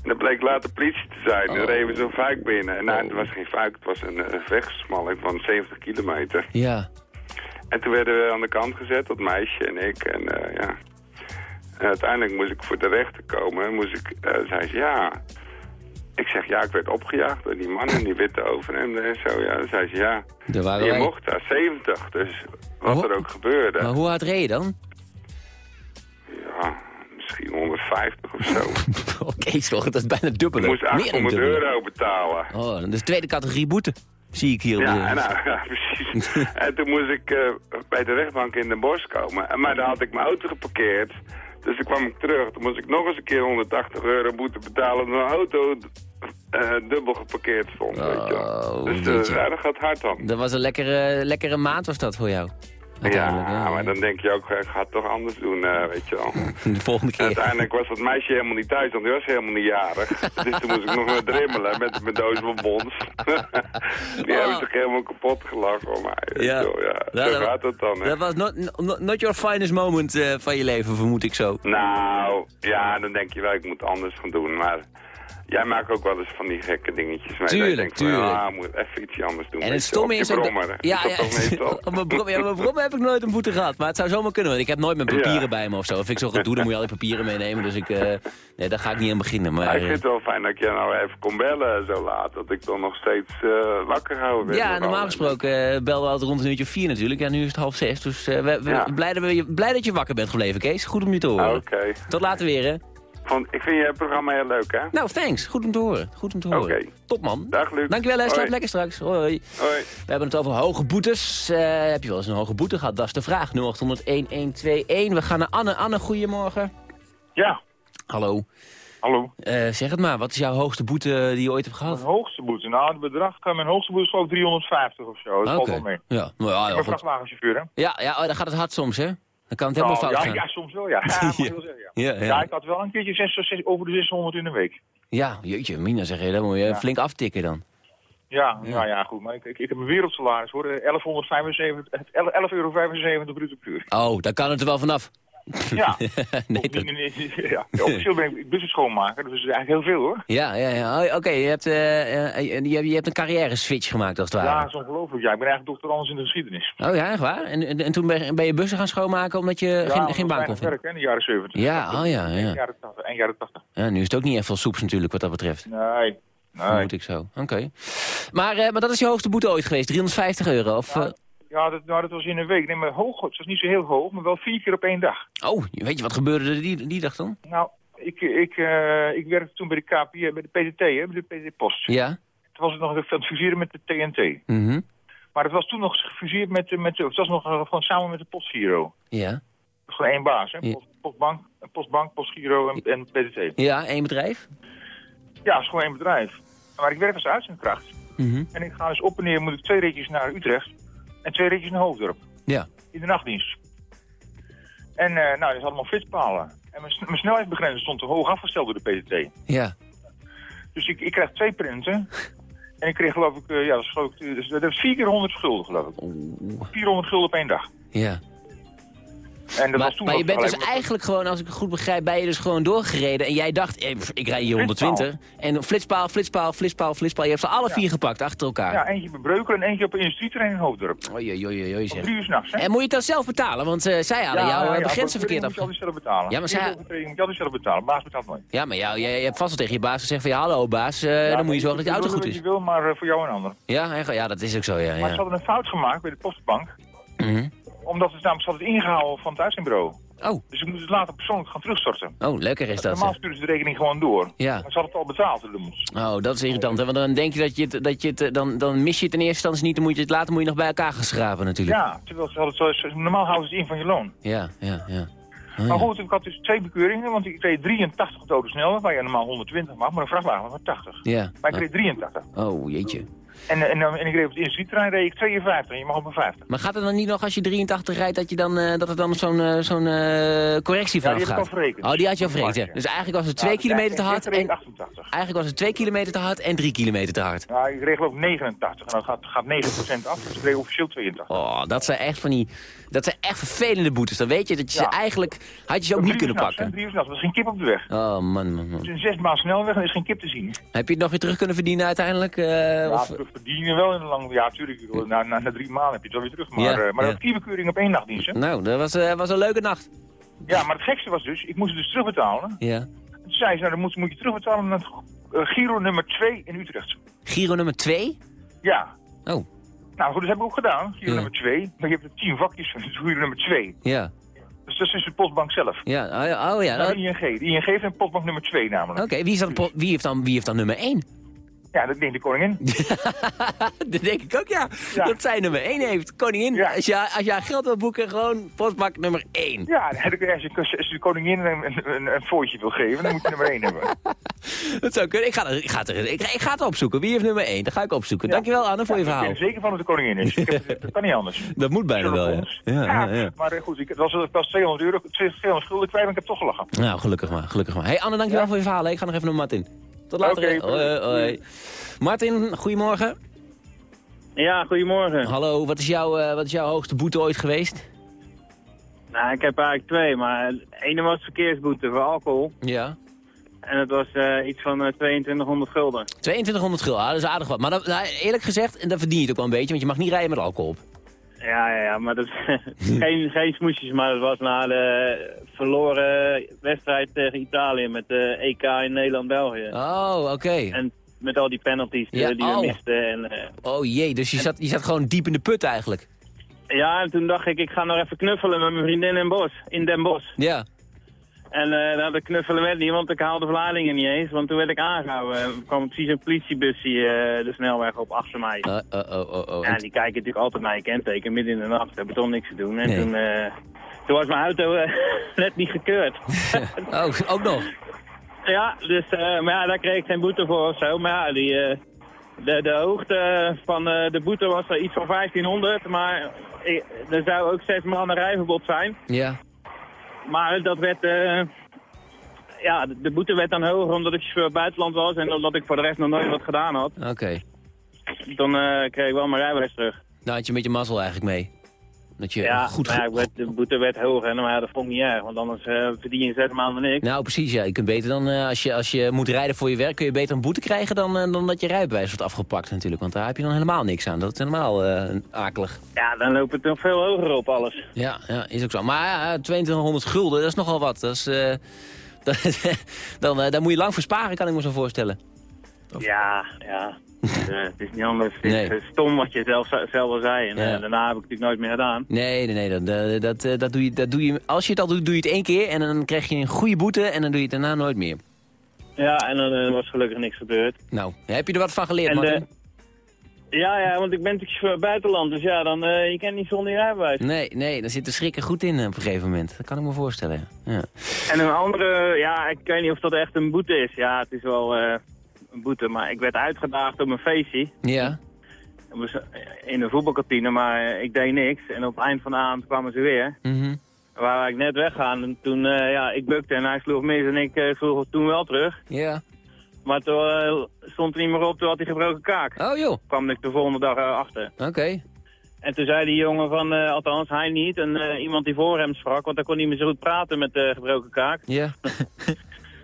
En dat bleek later politie te zijn. Oh. Dan reden we zo'n binnen. En nou, het was geen fuik, het was een wegsmalling van 70 kilometer. Ja. En toen werden we aan de kant gezet, dat meisje en ik. En ja. En uiteindelijk moest ik voor de rechter komen. En moest ik, eh, zei ze, ja. Ik zeg, ja, ik werd opgejaagd door die mannen, die witte overhemden en zo. Ja, dan zei ze, ja. Je wij. mocht daar 70, dus wat Ho- er ook gebeurde. Maar hoe hard reed je dan? Ja, misschien 150 of zo. Oké, toch, dat is bijna dubbel. ik moest Meer dan 800 dubbele. euro betalen. Oh, dat is tweede categorie boete. Zie ik hier op de... Ja, nou, ja, precies. en toen moest ik eh, bij de rechtbank in Den Bosch komen. En, maar daar had ik mijn auto geparkeerd. Dus toen kwam ik terug. Toen moest ik nog eens een keer 180 euro boete betalen... omdat mijn auto eh, dubbel geparkeerd stond, weet je wel. Dus je. ja, dat gaat hard dan. Dat was een lekkere, lekkere maand was dat voor jou. Ja, maar dan denk je ook, ik ga het toch anders doen, eh, weet je wel. De volgende En keer. uiteindelijk was dat meisje helemaal niet thuis, want die was helemaal niet jarig. dus toen moest ik nog maar drimmelen met mijn doos van bons. die hebben zich helemaal kapot gelachen voor mij. weet Ja. je wel, ja. Ja, Zo dat- gaat het dan, hè. Dat was not, not, not your finest moment eh, van je leven, vermoed ik zo. Nou, ja, dan denk je wel, ik moet anders gaan doen. Maar jij maakt ook wel eens van die gekke dingetjes mee. Tuurlijk, van, tuurlijk. Ja, ik moet even iets anders doen. En het stomme is ook... Ja, ja, mijn brom, ja, mijn brommer heb ik nooit een boete gehad. Maar het zou zomaar kunnen, want ik heb nooit mijn papieren Ja. bij me of zo. Of ik zo gedoe, dan moet je al die papieren meenemen. Dus ik, eh, nee, daar ga ik niet aan beginnen. Maar, Ja, ik vind het wel fijn dat ik je nou even kon bellen zo laat. Dat ik dan nog steeds eh, wakker ben. ja, normaal al. gesproken eh, belden we altijd rond een uurtje vier natuurlijk. Ja, nu is het half zes. Dus we, we- blij, dat we, blij dat je wakker bent gebleven, Kees. Goed om je te horen. Oké. Tot later weer, hè. Vond- Ik vind je programma heel leuk, hè? Nou, thanks. Goed om te horen. Goed om te horen. Oké. Top, man. Dag, Luc. Dankjewel, hè. Slaap lekker straks. Hoi. Hoi. We hebben het over hoge boetes. Eh, heb je wel eens een hoge boete gehad? Dat is de vraag. 0800-1121. We gaan naar Anne. Anne, goedemorgen. Ja. Hallo. Hallo. Eh, zeg het maar. Wat is jouw hoogste boete die je ooit hebt gehad? Mijn hoogste boete? Nou, het bedrag, eh, mijn hoogste boete is geloof ik 350 of zo. Dat valt Oké. wel mee. Ja, nou ja, ik ben vrachtwagenchauffeur, hè? Ja, ja oh, dan gaat het hard soms, hè? Dan kan het helemaal Nou, fout ja, gaan. ja, soms wel, ja. ja, wel zeggen, ja. Ja, ja. Ja, ik had wel een keertje over de 600 in de week. Ja, jeetje, Mina zeg je. Dan moet je Ja. flink aftikken dan. Ja, Ja. nou ja, goed. Maar ik, ik, ik heb een wereldsalaris, hoor. Eh, 1175, 11,75 euro bruto per uur. Oh, daar kan het er wel vanaf. Ja. nee, dat... Ja. Officieel ben ik bussen schoonmaker, dus dat is eigenlijk heel veel, hoor. Ja, ja, ja. Oh, Oké, je, hebt, eh, eh, je, je hebt- je hebt een carrière switch gemaakt als het ware. Ja, dat is ongelooflijk. Ja, ik ben eigenlijk doctorandus in de geschiedenis. Oh ja, echt waar? En, en, en toen ben, ben je bussen gaan schoonmaken omdat je ja, geen, geen baan kon vinden? werk, hè, in de jaren 70. Ja, oh ja, ja. jaren 80. Eind jaren 80. ja. Nu is het ook niet echt veel soeps natuurlijk wat dat betreft. Nee. Nee. Vermoed ik zo. Oké. Maar, eh, maar dat is je hoogste boete ooit geweest, 350 euro? Of, eh, Ja, dat, nou, dat was in een week. Nee, maar hoog, het was niet zo heel hoog, maar wel vier keer op één dag. oh, weet je wat gebeurde er die, die dag dan? Nou, ik, ik, eh, ik werkte toen bij de KPN, bij de PTT, hè, bij de PT Post. Ja? Toen was het nog aan het fuseren met de TNT. Mhm. Maar het was toen nog gefuseerd met, de- met het was nog eh, gewoon samen met de Postgiro. Ja. Gewoon één baas, hè? Post, Postbank, Postbank, Postgiro en, en PTT. Ja, één bedrijf? Ja, het is gewoon één bedrijf. Maar ik werk als uitzendkracht. Mhm. En ik ga dus op en neer, moet ik twee ritjes naar Utrecht en twee ritjes naar Hoofddorp. Ja. In de nachtdienst. En eh, nou, dat is allemaal flitspalen. En mijn, mijn snelheidsbegrenzer stond te hoog afgesteld door de PTT. Ja. Dus ik, ik krijg twee printen. En ik kreeg geloof ik, eh, ja, dat is geloof ik, dus dat is vier keer 100 schulden geloof ik. 400 gulden op één dag. Ja. En dat maar was toen maar je bent dus eigenlijk gewoon, als ik het goed begrijp, ben je dus gewoon doorgereden. En jij dacht, eh, pff, ik rij hier 120. En flitspaal, flitspaal, flitspaal, flitspaal. Je hebt ze alle vier gepakt achter elkaar. Ja, eentje bij Breukelen en eentje op een industrieterrein in Hoofddorp. Oei, oei, oei, oei, Om zeg. drie uur s'nachts, hè? En moet je het dan zelf betalen? Want eh, zij halen jou eh, de grenzen verkeerd af. moet je af. altijd zelf betalen. Ja, maar zij- moet je altijd zelf betalen. Baas betaalt nooit. Ja, maar jou, jij, je hebt vast wel tegen je baas gezegd van ja, hallo baas, dan moet je zorgen dat je auto goed is. je wil, maar voor jou en ander. Ja, ja, dat is ook zo, ja. Maar ze ja. hadden een fout gemaakt bij de postbank. Mhm. Omdat het namelijk hadden het ingehaald van het uitzendbureau. Oh. Dus ik moest het later persoonlijk gaan terugstorten. Oh, lekker is dat. Normaal sturen ze de rekening gewoon door. Ja. Maar ze hadden het al betaald, de. Oh, dat is irritant. Hè? Want dan denk je dat je het, dat je het, eh, dan, dan mis je het in eerste instantie niet. Dan moet je het later moet je nog bij elkaar gaan schrapen natuurlijk. Ja, terwijl ze hadden het zo, normaal houden ze het in van je loon. Ja, ja, ja. Oh, Maar goed, ik had dus twee bekeuringen, want ik reed 83 doden snelheid, waar je normaal 120 mag, maar een vrachtwagen van 80. Ja. Maar ik reed 83. Oh, jeetje. En, en, en ik reed op het industrieterrein reed ik 52 en je mag op een 50. Maar gaat het dan niet nog als je 83 rijdt dat, je dan, eh, dat er dan zo'n eh, zo'n eh, correctie vanaf gaat? Oh, die had je al verrekend. ja. Dus eigenlijk was het 2 Ja, kilometer te hard. En, ik 88. eigenlijk was het 2 kilometer te hard en 3 kilometer te hard. Ja, ik reed ik 89 en dan gaat, gaat 9% af, dus ik reed officieel 82. Oh, dat zijn echt van die... Dat zijn echt vervelende boetes. Dan weet je dat je Ja. ze eigenlijk... Had je ze ook niet kunnen pakken. Drie uur s'nachts, er is geen kip op de weg. Oh, man, man, man. Het is een zes maal snelweg en er is geen kip te zien. Heb je het nog weer terug kunnen verdienen uiteindelijk? eh, Ja, of- terug verdienen wel in een lang... Ja, tuurlijk, na, na, na drie maanden heb je het wel weer terug. Maar, Ja, eh, maar dat was bekeuring op één nachtdienst, hè? Nou, dat was, eh, was een leuke nacht. Ja, maar het gekste was dus, ik moest het dus terugbetalen. Ja. Toen zei ze, nou, dan moet, moet je terugbetalen naar Giro nummer 2 in Utrecht. Giro nummer 2? Ja. Oh. Nou goed, dat heb ik ook gedaan, Ja. nummer 2. Maar je hebt 10 vakjes van Giro nummer 2. Ja. Dus dat is dus de postbank zelf. Ja, oh ja. Oh, ja. Nou, de ING. De ING heeft een postbank nummer 2 namelijk. Oké, wie, is dan po- wie, heeft dan, wie heeft dan nummer 1? Ja, dat neemt de koningin. dat denk ik ook, ja. Dat zij nummer 1 heeft. Koningin, als, je, als haar geld wil boeken, gewoon postbak nummer 1. Ja, als je, als de koningin een, een, een, fooitje wil geven, dan moet je nummer 1 hebben. Dat zou kunnen. Ik ga, er, ik, ga het er, ik, ik ga het opzoeken. Wie heeft nummer 1? Dat ga ik opzoeken. Dankjewel, Anne, voor je Ik verhaal. ben er zeker van dat de koningin is. Ik heb, dat kan niet anders. Dat moet bijna wel, ja. Ja. Maar eh, goed, ik, was, was 200 euro, 200 schulden kwijt en ik heb toch gelachen. Nou, gelukkig maar, gelukkig maar. Hey Anne, dankjewel voor je verhaal. Ik ga nog even naar Martin. Tot later. Hè. hoi, hoi. Martin, goedemorgen. Ja, goedemorgen. Hallo, wat is, jouw, eh, wat is jouw hoogste boete ooit geweest? Nou, ik heb eigenlijk twee, maar de ene was verkeersboete voor alcohol. Ja. En het was eh, iets van eh, 2200 gulden. 2200 gul, ah, dat is aardig wat. Maar dat, nou, eerlijk gezegd, dat verdien je het ook wel een beetje, want je mag niet rijden met alcohol op. Ja, ja, ja, maar dat geen, geen smoesjes, maar het was na de verloren wedstrijd tegen Italië met de EK in Nederland-België. Oh, oké. En met al die penalties eh, Ja, die we oh. misten. En, eh, Oh jee, dus je zat, je zat gewoon diep in de put eigenlijk. ja, en toen dacht ik, ik ga nog even knuffelen met mijn vriendin in, Bos, in Den Bosch. Ja. En nou, dat knuffelen werd niet, want ik haalde de verladingen niet eens. Want toen werd ik aangehouden. Er kwam precies een politiebusje eh, de snelweg op achter mij. Uh, oh, oh, oh, oh. Ja, die kijken natuurlijk altijd naar je kenteken midden in de nacht. Hebben toch niks te doen. En Nee. toen, toen was mijn auto net niet gekeurd. oh, ook nog? Ja, dus, maar ja, daar kreeg ik geen boete voor of zo. Maar ja, die, de, de hoogte van de boete was er iets van 1500. Maar er zou ook zes maanden rijverbod zijn. Ja. Maar dat werd... eh, ja, de, boete werd dan hoger omdat ik chauffeur buitenland was en omdat ik voor de rest nog nooit wat gedaan had. Oké. Dan eh, kreeg ik wel mijn rijbewijs terug. Nou had je een beetje mazzel eigenlijk mee. Dat je ja, goed... ja, werd, de boete werd hoger en maar ja, dat vond ik niet erg, want anders eh, verdien je zes maanden niks. Nou, precies, ja. Je kunt beter dan, eh, als, je, als je moet rijden voor je werk, kun je beter een boete krijgen dan, eh, dan dat je rijbewijs wordt afgepakt natuurlijk. Want daar heb je dan helemaal niks aan. Dat is helemaal akelig. Ja, dan loopt het nog veel hoger op alles. Ja, ja, is ook zo. Maar ja, 2200 gulden, dat is nogal wat. Dat is, dat- dan, daar moet je lang voor sparen, kan ik me zo voorstellen. Ja, ja. Eh, het is niet anders. Het is Nee. eh, stom wat je zelf, zelf al zei. En Ja. eh, daarna heb ik het natuurlijk nooit meer gedaan. Nee, nee, nee. Dat, dat, dat, doe je, dat doe je, als je het al doet, doe je het één keer. En dan krijg je een goede boete en dan doe je het daarna nooit meer. Ja, en dan was gelukkig niks gebeurd. Nou, heb je er wat van geleerd, Martin? Ja, ja, want ik ben natuurlijk buitenland. Dus ja, dan, je kent niet zonder je rijbewijs. Nee, nee, daar zit de schrik er goed in op een gegeven moment. Dat kan ik me voorstellen. Ja. En een andere, ja, ik weet niet of dat echt een boete is. Ja, het is wel een boete, maar ik werd uitgedaagd op een feestje. Ja. In een voetbalkantine, maar ik deed niks. En op het eind van de avond kwamen ze weer. Mhm. Waar ik net weggaan en toen, eh, ja, ik bukte en hij sloeg mis en ik eh, sloeg toen wel terug. Ja. Maar toen eh, stond er niet meer op, toen had hij gebroken kaak. Oh joh. kwam ik de volgende dag achter. Oké. En toen zei die jongen van, althans hij niet, en iemand die voor hem sprak, want hij kon niet meer zo goed praten met de gebroken kaak. Ja.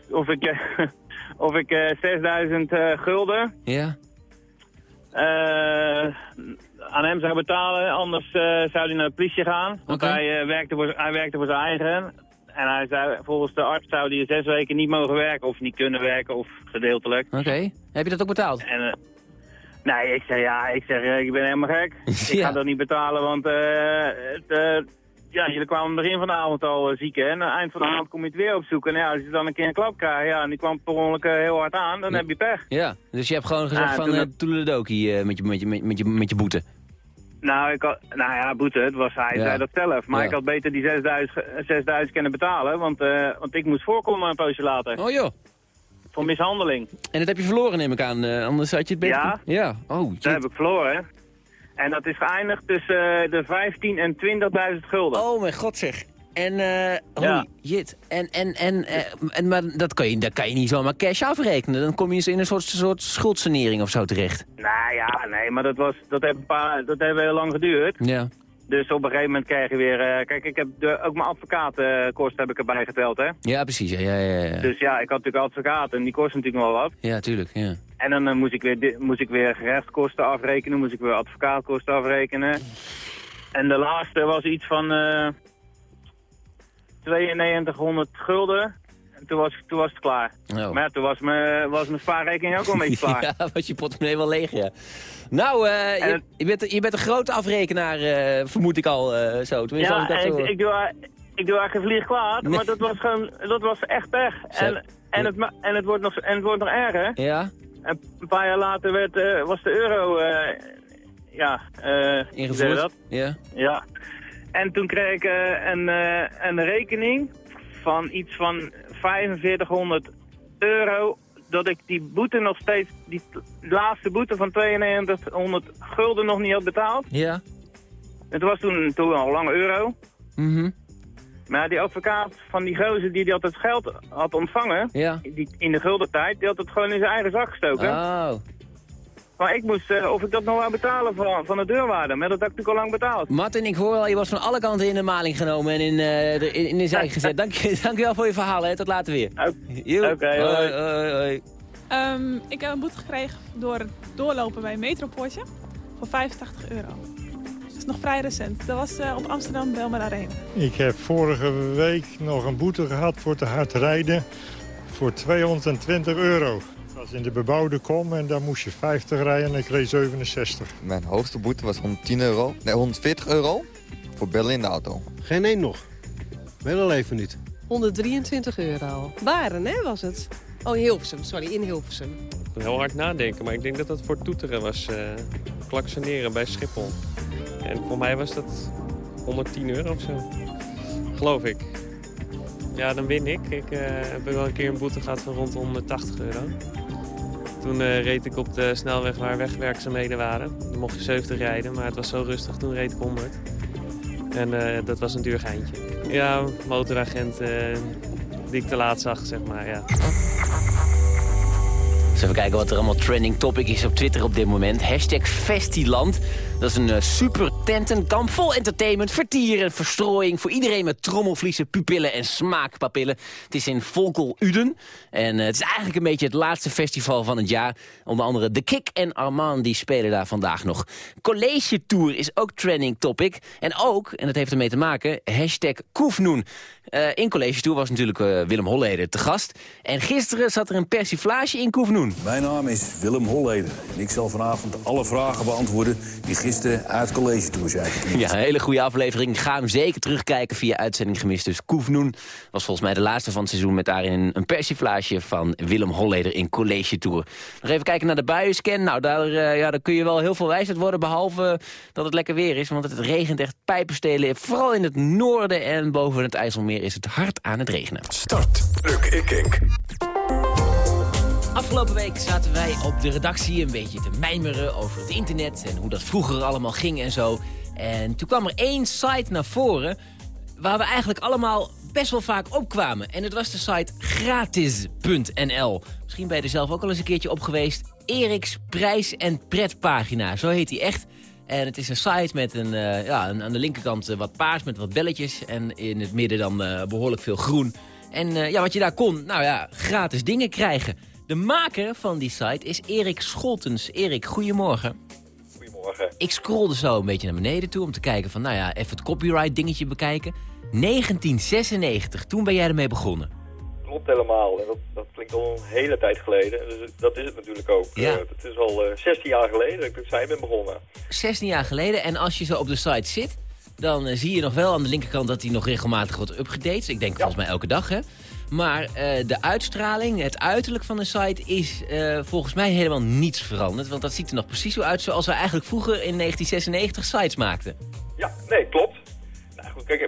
Of ik, of ik eh, 6000 eh, gulden Ja. eh, aan hem zou betalen, anders zou hij naar de politie gaan. Want hij, werkte voor, hij werkte voor zijn eigen. En hij zei, volgens de arts zou hij zes weken niet mogen werken, of niet kunnen werken, of gedeeltelijk. Oké. Heb je dat ook betaald? En, nee, ik zeg ja, ik zeg, ik ben helemaal gek. Ik ga dat niet betalen, want het, ja, jullie kwamen begin van de avond al eh, ziek, hè. En aan het eind van de avond kom je het weer opzoeken. En ja, als je dan een keer een klap krijgt, ja, en die kwam per ongeluk eh, heel hard aan, dan heb je pech. Ja. Dus je hebt gewoon gezegd van toen uh, toedeledokie eh, met, je, met, je, met, je, met je boete. Nou, ik had, nou ja, boete, het was, hij Ja. zei dat zelf. Maar Ja. ik had beter die 6000, ge- 6000 kunnen betalen, want, want ik moest voorkomen een poosje later. Oh joh. Voor mishandeling. En dat heb je verloren neem ik aan, anders had je het beter... Ja. Ja. Oh, Dat heb ik verloren. En dat is geëindigd tussen eh, de 15 en 20.000 gulden. Oh mijn god zeg. En, eh Ja. shit. En, en, en, eh, en maar dat kan, je, dat kan je niet zomaar cash afrekenen. Dan kom je in een soort, soort schuldsanering of zo terecht. Nou ja, nee, maar dat, was, dat, heeft een paar, dat heeft heel lang geduurd. Ja. Dus op een gegeven moment krijg je weer... eh, kijk, ik heb de, ook mijn advocaatkosten heb ik erbij geteld, hè. Ja, precies. Ja, ja, ja. Ja, Dus ja, ik had natuurlijk advocaat en die kosten natuurlijk nog wel wat. ja tuurlijk. Ja. En dan eh, moest, ik weer, moest ik weer gerechtskosten afrekenen, moest ik weer advocaatkosten afrekenen. En de laatste was iets van eh 9200 gulden. En toen was, toen was het klaar. Oh. Maar ja, toen was mijn, was mijn spaarrekening ook wel een beetje klaar. ja, was je portemonnee wel leeg, ja. Nou, eh, je, je, bent, je bent een grote afrekenaar, vermoed ik al zo. Tenminste, als Ja, ik dat zo... ik, ik, doe, haar- ik doe geen vlieg kwaad, Nee. maar dat was gewoon, dat was echt pech. En, en, het, en, het wordt nog, en het wordt nog erger. Ja? En een paar jaar later werd, eh, was de euro, eh, ja, eh, Ingevoerd? dat? Ja. Ja. En toen kreeg ik een, een rekening van iets van 4500 euro. Dat ik die boete nog steeds, die laatste boete van 9200 gulden nog niet had betaald. Ja. Het was toen, toen al lang euro. Mhm. Maar die advocaat van die gozer die, die had het geld had ontvangen, Ja. die, in de guldentijd, die had het gewoon in zijn eigen zak gestoken. Oh. Maar ik moest, eh, of ik dat nog wou betalen van, van de deurwaarde, maar dat had ik natuurlijk al lang betaald. Martin, ik hoor al, je was van alle kanten in de maling genomen en in, eh, de, in, in de zijk gezet. Dank je, dank je wel voor je verhaal, hè. Tot later weer. Oké, hoi. hoi. hoi, hoi. Ehm, ik heb een boete gekregen door het doorlopen bij een metropoortje voor 85 euro. Is nog vrij recent. Dat was eh, op Amsterdam Belmer Arena. Ik heb vorige week nog een boete gehad voor te hard rijden voor 220 euro. Dat was in de bebouwde kom en daar moest je 50 rijden en ik reed 67. Mijn hoogste boete was 110 euro. Nee, 140 euro voor bellen in de auto. Geen één nog. Wel even niet. 123 euro. Baren, hè, was het? Oh, in Hilversum. Sorry, in Hilversum. Heel hard nadenken, maar ik denk dat dat voor toeteren was. eh klaksoneren bij Schiphol. En voor mij was dat 110 euro of zo. Geloof ik. Ja, dan win ik. Ik eh, heb wel een keer een boete gehad van rond de 180 euro. Toen eh, reed ik op de snelweg waar wegwerkzaamheden waren. Dan mocht je 70 rijden, maar het was zo rustig. Toen reed ik 100. En eh, dat was een duur geintje. Ja, motoragent die ik te laat zag, zeg maar, ja. Even kijken wat er allemaal trending topic is op Twitter op dit moment. Hashtag Festiland. Dat is een eh, super tentenkamp vol entertainment, vertier en verstrooiing... voor iedereen met trommelvliezen, pupillen en smaakpapillen. Het is in Volkel Uden. En eh, het is eigenlijk een beetje het laatste festival van het jaar. Onder andere De Kik en Armand die spelen daar vandaag nog. College Tour is ook trending topic. En ook, en dat heeft ermee te maken, hashtag Koefnoen. Eh, in College Tour was natuurlijk Willem Holleder te gast. En gisteren zat er een persiflage in Koefnoen. Mijn naam is Willem Holleder en ik zal vanavond alle vragen beantwoorden die gisteren uit college toe zijn geknipt. Ja, een hele goede aflevering. Ga hem zeker terugkijken via uitzending gemist. Dus Koefnoen was volgens mij de laatste van het seizoen... met daarin een persiflage van Willem Holleder in College Tour. Nog even kijken naar de buienscan. Nou, daar, eh, ja, daar kun je wel heel veel wijsheid worden... behalve dat het lekker weer is. Want het regent echt pijpenstelen. Vooral in het noorden en boven het IJsselmeer is het hard aan het regenen. Start. Luc Ikink. Afgelopen week zaten wij op de redactie een beetje te mijmeren over het internet... en hoe dat vroeger allemaal ging en zo. En toen kwam er één site naar voren waar we eigenlijk allemaal best wel vaak opkwamen. En het was de site gratis.nl. Misschien ben je er zelf ook al eens een keertje op geweest. Eriks prijs- en pretpagina, zo heet die echt. En het is een site met een, eh, ja, aan de linkerkant eh, wat paars met wat belletjes. En in het midden dan eh, behoorlijk veel groen. En ja, wat je daar kon, nou ja, gratis dingen krijgen. De maker van die site is Erik Scholtens. Erik, goedemorgen. Goedemorgen. Ik scrolde zo een beetje naar beneden toe om te kijken van, nou ja, even het copyright dingetje bekijken. 1996, toen ben jij ermee begonnen. Klopt helemaal. En dat, dat klinkt al een hele tijd geleden. Dus dat is het natuurlijk ook. Ja. Eh, het is al eh, 16 jaar geleden dat ik met zij ben begonnen. 16 jaar geleden. En als je zo op de site zit, dan eh, zie je nog wel aan de linkerkant dat hij nog regelmatig wordt upgedate. Ik denk volgens mij elke dag, hè. Maar eh, de uitstraling, het uiterlijk van de site is eh, volgens mij helemaal niets veranderd. Want dat ziet er nog precies zo uit zoals we eigenlijk vroeger in 1996 sites maakten. Ja, nee, klopt. Nou goed, kijk,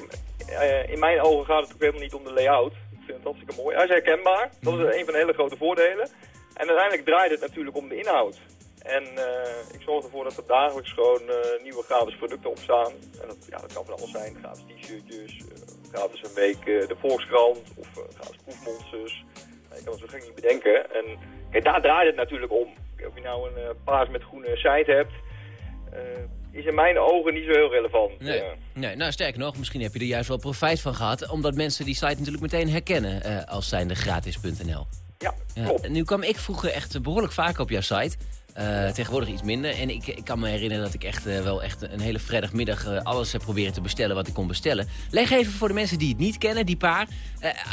eh, in mijn ogen gaat het ook helemaal niet om de layout. Ik vind het hartstikke mooi. Hij is herkenbaar. Dat is een van de hele grote voordelen. En uiteindelijk draait het natuurlijk om de inhoud. En ik zorg ervoor dat er dagelijks gewoon nieuwe gratis producten op staan. En dat, ja, dat kan van alles zijn. Gratis t-shirtjes, gratis een week eh, de Volkskrant of eh, gratis proefmonsters. Ik kan het zo gek niet bedenken. En kijk, daar draait het natuurlijk om. Of je nou een eh, paars met groene site hebt, eh, is in mijn ogen niet zo heel relevant. Nee. Nee, nou sterker nog, misschien heb je er juist wel profijt van gehad. Omdat mensen die site natuurlijk meteen herkennen als zijnde gratis.nl. Ja, En nu kwam ik vroeger echt behoorlijk vaak op jouw site. Eh, tegenwoordig iets minder. En ik, ik kan me herinneren dat ik echt eh, wel echt een hele vrijdagmiddag eh, alles heb proberen te bestellen wat ik kon bestellen. Leg even voor de mensen die het niet kennen, die paar,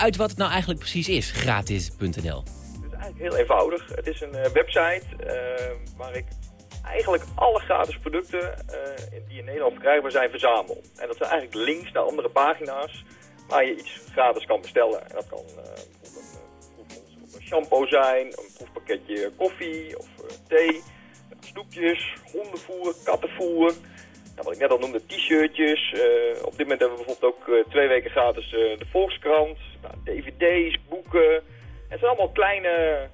uit wat het nou eigenlijk precies is, gratis.nl. Het is eigenlijk heel eenvoudig. Het is een website waar ik eigenlijk alle gratis producten die in Nederland verkrijgbaar zijn verzamel. En dat zijn eigenlijk links naar andere pagina's waar je iets gratis kan bestellen. En dat kan shampoo zijn, een proefpakketje koffie of eh, thee, snoepjes, hondenvoer, kattenvoer. Nou, wat ik net al noemde, t-shirtjes. Eh, op dit moment hebben we bijvoorbeeld ook eh, twee weken gratis de Volkskrant. Nou, dvd's, boeken. Het zijn allemaal kleine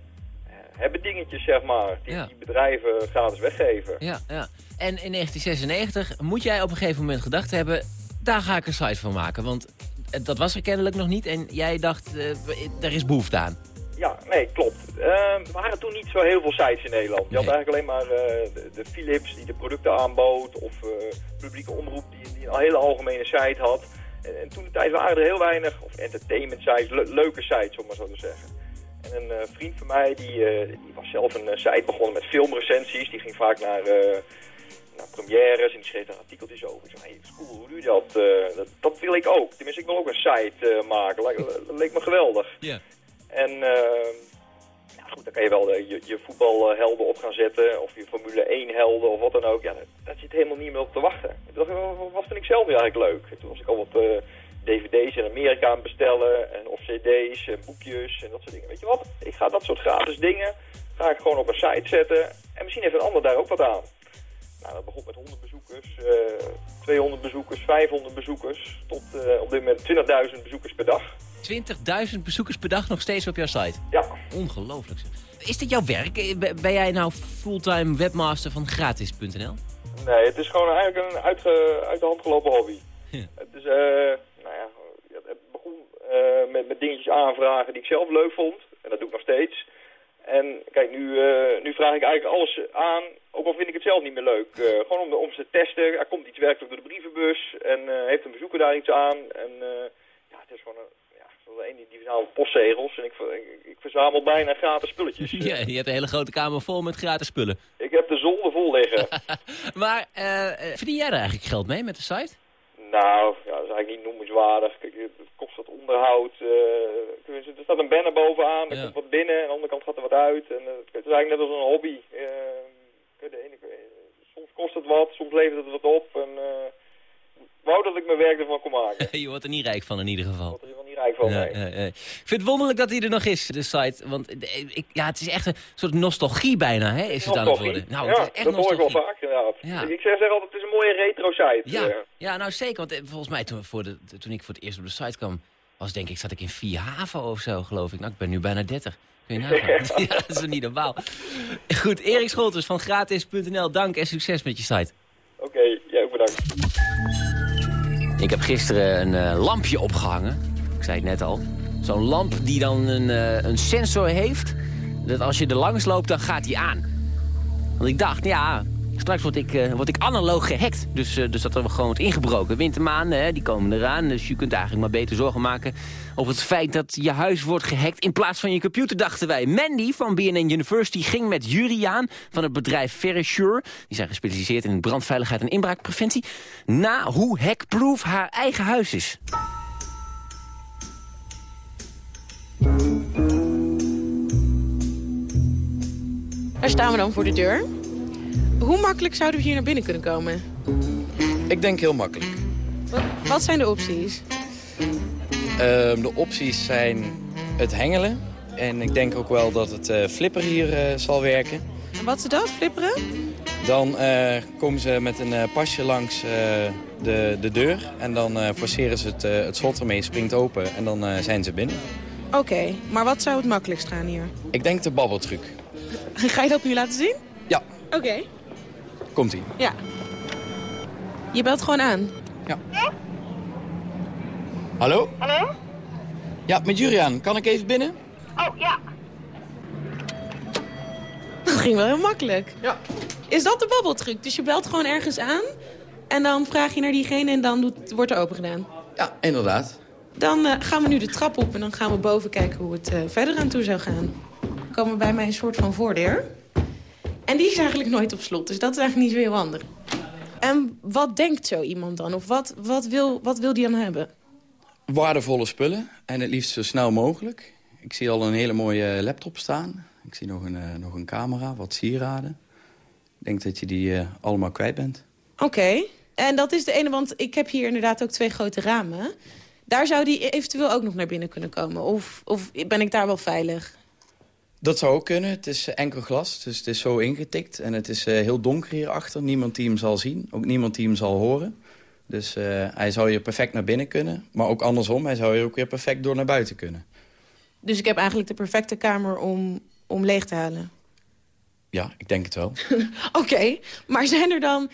hebben dingetjes, zeg maar, die, Ja. die bedrijven gratis weggeven. Ja, ja. En in 1996 moet jij op een gegeven moment gedacht hebben... daar ga ik een site van maken. Want dat was er kennelijk nog niet. En jij dacht, er is behoefte aan. Ja, nee, klopt. Eh, er waren toen niet zo heel veel sites in Nederland. Je had eigenlijk alleen maar eh, de, de Philips die de producten aanbood... of eh, publieke omroep die, die een hele algemene site had. En, en toen de tijd waren er heel weinig, of entertainment sites, le- leuke sites om maar zo te zeggen. En een eh, vriend van mij, die, die was zelf een site begonnen met filmrecensies. Die ging vaak naar, naar premières en die schreef daar artikeltjes over. Ik zei, hey, cool, hoe doe je dat? Dat? Dat wil ik ook. Tenminste, ik wil ook een site maken. Dat leek me geweldig. En eh, ja, goed, dan kan je wel je, je voetbalhelden op gaan zetten. Of je Formule 1 helden of wat dan ook. Ja, daar zit helemaal niet meer op te wachten. En toen dacht ik, wat- vind ik zelf eigenlijk leuk? En toen was ik al wat eh, dvd's in Amerika aan bestellen. En, of cd's en boekjes en dat soort dingen. Weet je wat? Ik ga dat soort gratis dingen ga ik gewoon op een site zetten. En misschien heeft een ander daar ook wat aan. Nou, dat begon met 100 bezoekers, eh 200 bezoekers, 500 bezoekers. Tot eh, op dit moment 20.000 bezoekers per dag. 20.000 bezoekers per dag nog steeds op jouw site. Ja. Ongelooflijk. Is dit jouw werk? Eh, ben- jij nou fulltime webmaster van gratis.nl? Nee, het is gewoon eigenlijk een uitge, uit de hand gelopen hobby. Het is, eh, nou ja, het begon eh, met, met dingetjes aanvragen die ik zelf leuk vond. En dat doe ik nog steeds. En kijk, nu, eh, nu vraag ik eigenlijk alles aan, ook al vind ik het zelf niet meer leuk. Gewoon om, de, om ze te testen. Er komt iets werkelijk door de brievenbus en heeft een bezoeker daar iets aan. En eh, ja, het is gewoon een, een die, die verzamelt postzegels. En ik, ik, ik verzamel bijna gratis spulletjes. Ja, je hebt een hele grote kamer vol met gratis spullen. Ik heb de zolder vol liggen. Maar eh, verdien jij er eigenlijk geld mee met de site? Nou, ja, dat is eigenlijk niet noemenswaardig. Kijk, het kost wat onderhoud. eh, er staat een banner bovenaan, er Ja. komt wat binnen, aan de andere kant gaat er wat uit. En, het is eigenlijk net als een hobby. Eh, de ene, eh, soms kost het wat, soms levert het wat op. En, wou dat ik mijn werk ervan kon maken. je wordt er niet rijk van in ieder geval. Ik ben er wel niet rijk van, Ja, nee. ja, ja. Ik vind het wonderlijk dat hij er nog is, de site. Want eh, ik, ja, het is echt een soort nostalgie bijna, hè, is het aan het Nostalgie. worden. Nou, het is echt dat hoor ik wel nostalgie. vaak inderdaad. Ja. Ik, zeg, zeg altijd, het is een mooie retro-site. Ja, eh. ja, nou zeker. Want eh, volgens mij toen, voor de, toen ik voor het eerst op de site kwam... was denk ik, zat ik in 4 haven of zo, geloof ik. Nou, ik ben nu bijna 30. Kun je nagaan. ja, dat is niet normaal. Goed, Erik Scholters van gratis.nl. Dank en succes met je site. Oké, Ik heb gisteren een eh, lampje opgehangen. Ik zei het net al. Zo'n lamp die dan een, eh, een sensor heeft. Dat als je er langs loopt, dan gaat die aan. Want ik dacht, ja, Straks word ik, word ik analoog gehackt. Dus, eh, dus dat er gewoon wordt ingebroken. Wintermaanden, hè, die komen eraan. Dus je kunt eigenlijk maar beter zorgen maken op het feit dat je huis wordt gehackt... in plaats van je computer, dachten wij. Mandy van BNN University ging met Juriaan van het bedrijf Verisure... die zijn gespecialiseerd in brandveiligheid en inbraakpreventie... na hoe hackproof haar eigen huis is. Daar staan we dan voor de deur. Hoe makkelijk zouden we hier naar binnen kunnen komen? Ik denk heel makkelijk. Wat, wat zijn de opties? Ehm, de opties zijn het hengelen. En ik denk ook wel dat het eh, flipper hier eh, zal werken. En wat is dat, flipperen? Dan eh, komen ze met een pasje langs de, de deur. En dan forceren ze het, het slot ermee, springt open. En dan zijn ze binnen. Oké, maar wat zou het makkelijkst gaan hier? Ik denk de babbeltruc. Ga je dat nu laten zien? Ja. Oké. Komt-ie. Ja. Je belt gewoon aan. Hallo? Hallo? Ja, met Juriaan. Kan ik even binnen? Oh, ja. Dat ging wel heel makkelijk. Ja. Is dat de babbeltruc? Dus je belt gewoon ergens aan... en dan vraag je naar diegene en dan doet, wordt er open gedaan. Ja, inderdaad. Dan eh, gaan we nu de trap op en dan gaan we boven kijken hoe het eh, verder aan toe zou gaan. Dan komen we bij mij een soort van voordeur. En die is eigenlijk nooit op slot, dus dat is eigenlijk niet zo heel handig. En wat denkt zo iemand dan? Of wat, wat, wil, wat wil die dan hebben? Waardevolle spullen. En het liefst zo snel mogelijk. Ik zie al een hele mooie laptop staan. Ik zie nog een, eh, nog een camera, wat sieraden. Ik denk dat je die eh, allemaal kwijt bent. Oké. En dat is de ene, want ik heb hier inderdaad ook twee grote ramen. Daar zou die eventueel ook nog naar binnen kunnen komen. Of, of ben ik daar wel veilig? Dat zou ook kunnen. Het is eh, enkel glas, dus het is zo ingetikt. En het is eh, heel donker hierachter. Niemand die hem zal zien. Ook niemand die hem zal horen. Dus eh, hij zou hier perfect naar binnen kunnen. Maar ook andersom, hij zou hier ook weer perfect door naar buiten kunnen. Dus ik heb eigenlijk de perfecte kamer om, om leeg te halen. Ja, ik denk het wel. Oké, maar zijn er dan...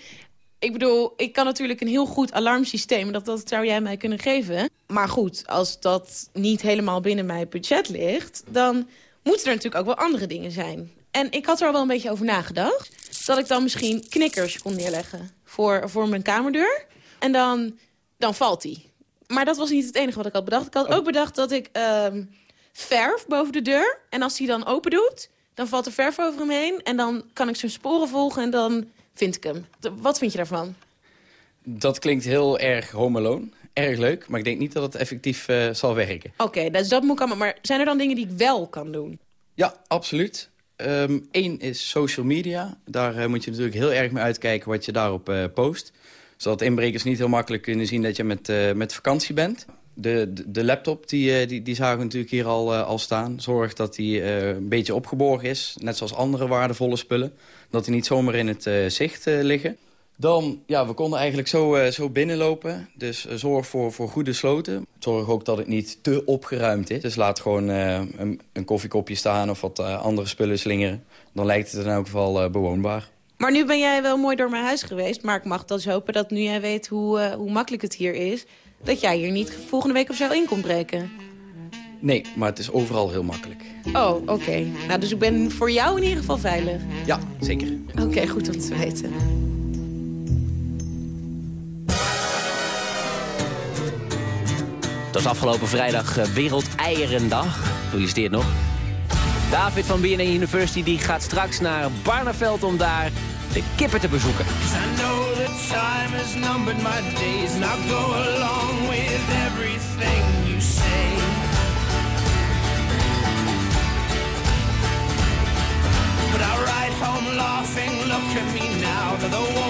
Ik bedoel, ik kan natuurlijk een heel goed alarmsysteem... Dat, dat zou jij mij kunnen geven. Maar goed, als dat niet helemaal binnen mijn budget ligt... dan moeten er natuurlijk ook wel andere dingen zijn. En ik had er al wel een beetje over nagedacht. Dat ik dan misschien knikkers kon neerleggen voor, voor mijn kamerdeur. En dan, dan valt die. Maar dat was niet het enige wat ik had bedacht. Ik had ook bedacht dat ik ehm, verf boven de deur... en als die dan open doet, dan valt er verf over hem heen... en dan kan ik zijn sporen volgen en dan vind ik hem. Wat vind je daarvan? Dat klinkt heel erg home alone. Erg leuk, maar ik denk niet dat het effectief eh, zal werken. Oké, dus dat moet ik allemaal... Maar zijn er dan dingen die ik wel kan doen? Ja, absoluut. Eén is social media. Daar eh, moet je natuurlijk heel erg mee uitkijken wat je daarop eh, post. Zodat inbrekers niet heel makkelijk kunnen zien dat je met, met vakantie bent. De, de, de laptop, die, die, die zagen we natuurlijk hier al, al staan. Zorg dat die een beetje opgeborgen is. Net zoals andere waardevolle spullen. Dat die niet zomaar in het zicht liggen. Dan, ja, we konden eigenlijk zo, eh, zo binnenlopen. Dus eh, zorg voor, voor goede sloten. Zorg ook dat het niet te opgeruimd is. Dus laat gewoon eh, een, een koffiekopje staan of wat andere spullen slingeren. Dan lijkt het in elk geval bewoonbaar. Maar nu ben jij wel mooi door mijn huis geweest. Maar ik mag dus hopen dat nu jij weet hoe, hoe makkelijk het hier is... dat jij hier niet volgende week of zo in komt breken. Nee, maar het is overal heel makkelijk. Oh, oké. Nou, dus ik ben voor jou in ieder geval veilig. Ja, zeker. Oké, goed om te weten. Het was afgelopen vrijdag eh, Wereldeierendag. Gefeliciteerd nog. David van BNN University die gaat straks naar Barneveld om daar de kippen te bezoeken. But ride home laughing, look at me now,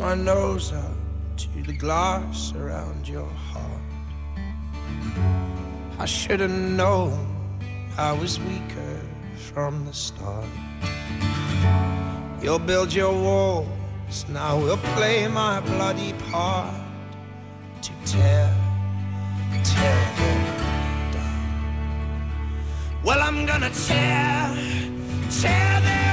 my nose up to the glass around your heart. I should have known I was weaker from the start. You'll build your walls, now we'll play my bloody part to tear, tear them down. Well, I'm gonna tear, tear them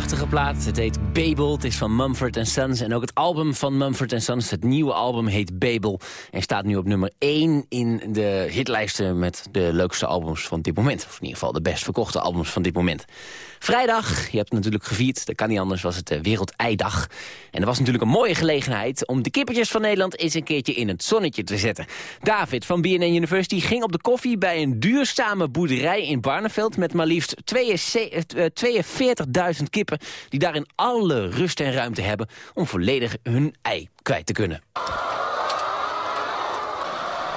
Prachtige plaat. Het heet Babel. Het is van Mumford Sons. En ook het album van Mumford Sons, het nieuwe album, heet Babel. En staat nu op nummer 1 in de hitlijsten met de leukste albums van dit moment. Of in ieder geval de best verkochte albums van dit moment. Vrijdag, je hebt natuurlijk gevierd, dat kan niet anders, was het eh, Wereldeidag. En er was natuurlijk een mooie gelegenheid om de kippertjes van Nederland eens een keertje in het zonnetje te zetten. David van BNN University ging op de koffie bij een duurzame boerderij in Barneveld met maar liefst 42.000 kippen die daarin alle rust en ruimte hebben om volledig hun ei kwijt te kunnen.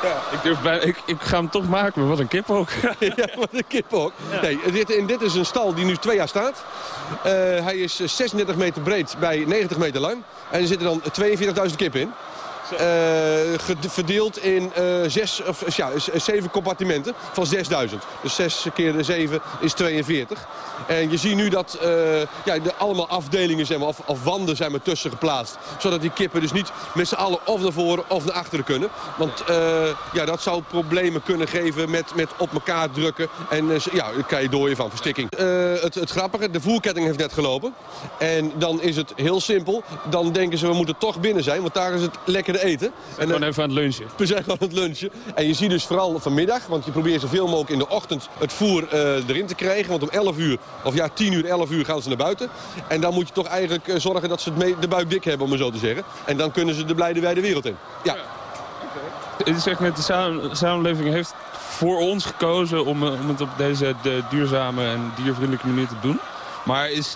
Ja, ik, durf bij, ik, ik ga hem toch maken, maar wat een kiphok. ja, wat een kiphok. Nee, dit, en dit is een stal die nu twee jaar staat. Eh, hij is eh, 36 meter breed bij 90 meter lang. En er zitten dan 42.000 kippen in. Eh, verdeeld in eh, zes, of, ja, zeven compartimenten van 6000. Dus 6 keer de 7 is 42. En je ziet nu dat eh, ja, allemaal afdelingen maar, of, wanden zijn maar tussen geplaatst. Zodat die kippen dus niet met z'n allen of naar voren of naar achteren kunnen. Want ja, dat zou problemen kunnen geven met, met op elkaar drukken. En ja, daar krijg je dooien van, verstikking. Het, het grappige, de voerketting heeft net gelopen. En dan is het heel simpel. Dan denken ze, we moeten toch binnen zijn, want daar is het lekker eten. En Gewoon even aan het lunchen. we zijn aan het lunchen. En je ziet dus vooral vanmiddag, want je probeert zoveel mogelijk in de ochtend het voer eh, erin te krijgen. Want om 11 uur, of ja, 10 uur, 11 uur gaan ze naar buiten. En dan moet je toch eigenlijk eh, zorgen dat ze het mee- de buik dik hebben, om het zo te zeggen. En dan kunnen ze de blijde wijde wereld in. Ja. Het is echt net, de samen- samenleving heeft voor ons gekozen om, eh, om het op deze de duurzame en diervriendelijke manier te doen. Maar is,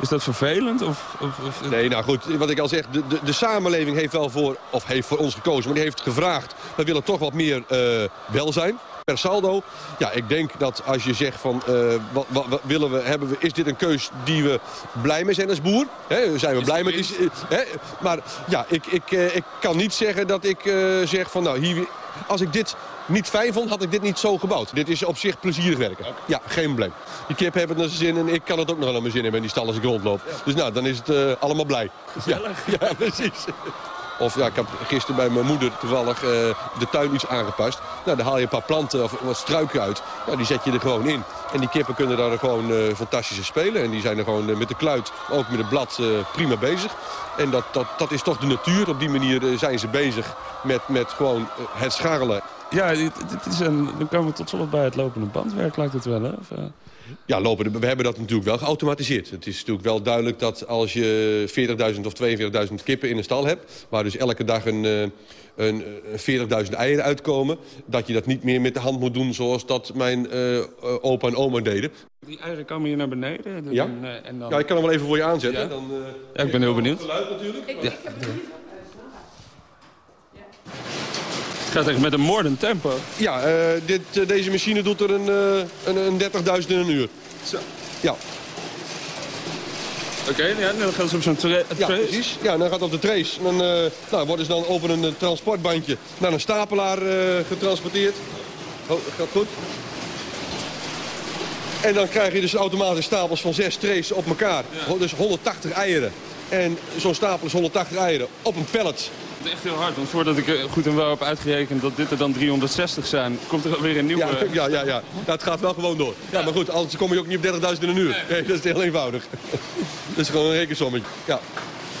is dat vervelend? Of, of, of- Nee, nou goed, wat ik al zeg, de, de, de samenleving heeft wel voor, of heeft voor ons gekozen, maar die heeft gevraagd, we willen toch wat meer eh, welzijn. Per saldo, ja, ik denk dat als je zegt van, eh, wat, wat, wat willen we, hebben we, is dit een keus die we blij mee zijn als boer? Zijn we blij met die, eh? Maar ja, ik, ik, ik kan niet zeggen dat ik zeg van, nou, hier, als ik dit niet fijn vond, had ik dit niet zo gebouwd. Dit is op zich plezierig werken. Ja, geen probleem. Die kip heeft het naar zijn zin en ik kan het ook nog naar mijn zin hebben in die stal als ik rondloop. Dus nou, dan is het eh, allemaal blij. Ja, ja, precies. Of ja, ik heb gisteren bij mijn moeder toevallig eh, de tuin iets aangepast. Nou, dan haal je een paar planten of wat struiken uit. Nou, die zet je er gewoon in. En die kippen kunnen daar gewoon fantastisch in spelen. En die zijn er gewoon eh, met de kluit, ook met het blad, prima bezig. En dat, dat, dat is toch de natuur. Op die manier zijn ze bezig met, met gewoon het scharrelen. Ja, dit, is een, dan komen we tot slot bij het lopende bandwerk, lijkt het wel, hè? Of, Ja, lopen. We hebben dat natuurlijk wel geautomatiseerd. Het is natuurlijk wel duidelijk dat als je 40.000 of 42.000 kippen in een stal hebt... waar dus elke dag een, eh, een, een 40.000 eieren uitkomen... dat je dat niet meer met de hand moet doen zoals dat mijn eh, opa en oma deden. Die eieren komen hier naar beneden. Ja? En, eh, en dan... Ja, ik kan hem wel even voor je aanzetten. Ja. Dan, eh, Ja, ik ben heel benieuwd. Geluid natuurlijk. Ja. Het gaat echt met een moordend tempo. Ja, eh, dit, eh, deze machine doet er een, eh, een, een 30.000 in een uur. Zo. Ja. Oké, ja, dan gaan ze op zo'n tra- Ja, trace. precies. Ja, dan gaat op de trace. Dan eh, nou, worden ze dan over een transportbandje naar een stapelaar eh, getransporteerd. Oh, gaat goed. En dan krijg je dus automatisch stapels van zes trays op elkaar. Dus 180 eieren. En zo'n stapel is 180 eieren op een pallet. Het is echt heel hard, want voordat ik er goed en wel heb uitgerekend dat dit er dan 360 zijn, komt er weer een nieuwe... Ja, ja, ja, ja. ja, het gaat wel gewoon door. Ja, maar goed, anders kom je ook niet op 30.000 in een uur. Nee, dat is heel eenvoudig. Dat is gewoon een rekensommetje. Ja.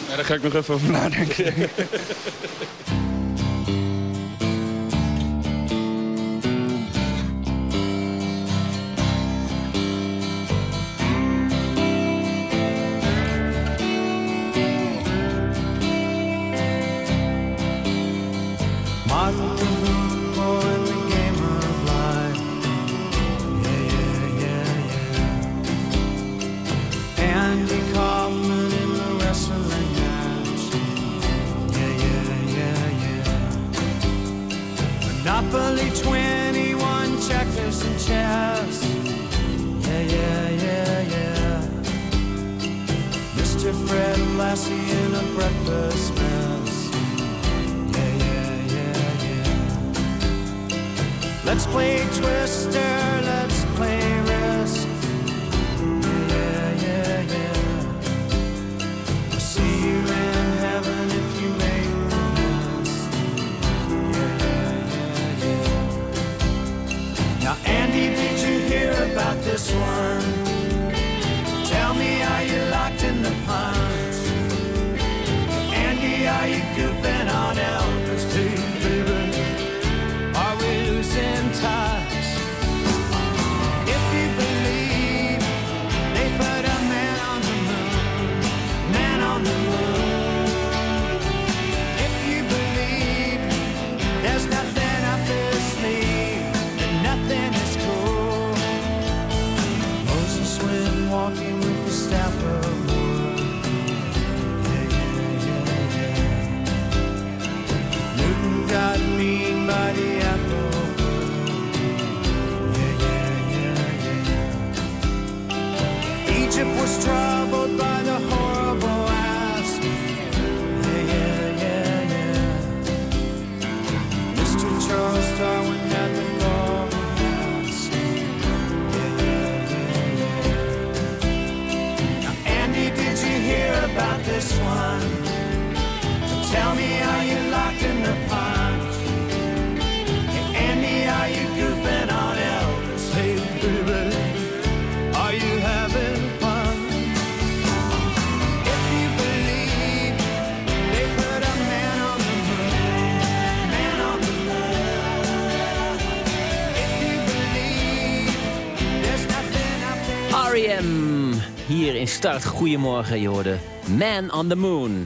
Ja, daar ga ik nog even over nadenken. Let's play Twister, Start. Goedemorgen, je hoorde Man on the Moon.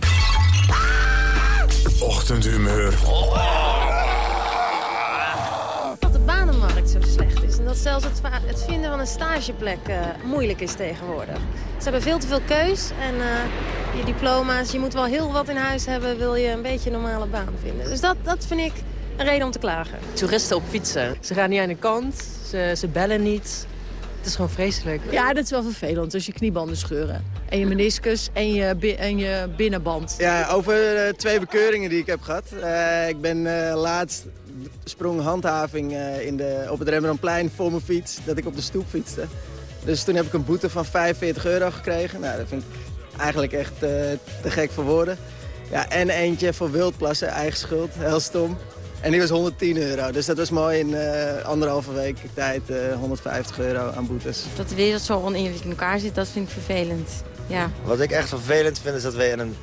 Ochtendhumeur. Dat de banenmarkt zo slecht is. En dat zelfs het, het vinden van een stageplek eh, moeilijk is tegenwoordig. Ze hebben veel te veel keus. En eh, je diploma's, je moet wel heel wat in huis hebben... wil je een beetje een normale baan vinden. Dus dat, dat vind ik een reden om te klagen. Toeristen op fietsen. Ze gaan niet aan de kant, ze, ze bellen niet. Is gewoon vreselijk. Ja, dat is wel vervelend als je kniebanden scheuren. En je meniscus en je, en je binnenband. Ja, over eh, twee bekeuringen die ik heb gehad. Eh, ik ben eh, laatst sprong handhaving eh, in de, op het Rembrandtplein voor mijn fiets. Dat ik op de stoep fietste. Dus toen heb ik een boete van 45 euro gekregen. Nou, dat vind ik eigenlijk echt eh, te gek voor woorden. Ja, en eentje voor wildplassen, eigen schuld, heel stom. En die was 110 euro. Dus dat was mooi in eh, anderhalve week tijd eh, 150 euro aan boetes. Dat de wereld zo oneerlijk in elkaar zit, dat vind ik vervelend. Ja. Wat ik echt vervelend vind is dat we in een,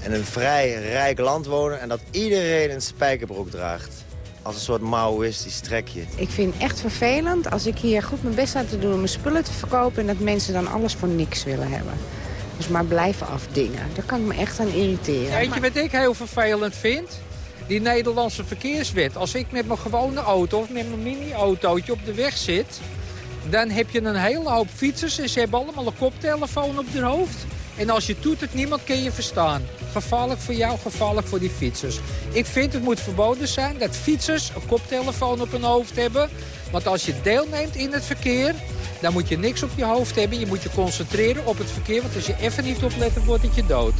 in een vrij rijk land wonen... en dat iedereen een spijkerbroek draagt. Als een soort Maoïstisch trekje. Ik vind het echt vervelend als ik hier goed mijn best sta te doen om mijn spullen te verkopen... en dat mensen dan alles voor niks willen hebben. Dus maar blijven afdingen. Daar kan ik me echt aan irriteren. Weet je wat ik heel vervelend vind? Die Nederlandse verkeerswet. Als ik met mijn gewone auto of met mijn mini-autootje op de weg zit... Dan heb je een hele hoop fietsers en ze hebben allemaal een koptelefoon op hun hoofd. En als je toetert, niemand kan je verstaan. Gevaarlijk voor jou, gevaarlijk voor die fietsers. Ik vind het moet verboden zijn dat fietsers een koptelefoon op hun hoofd hebben. Want als je deelneemt in het verkeer, dan moet je niks op je hoofd hebben. Je moet je concentreren op het verkeer, want als je even niet oplet, dan word ik je dood.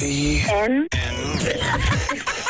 En?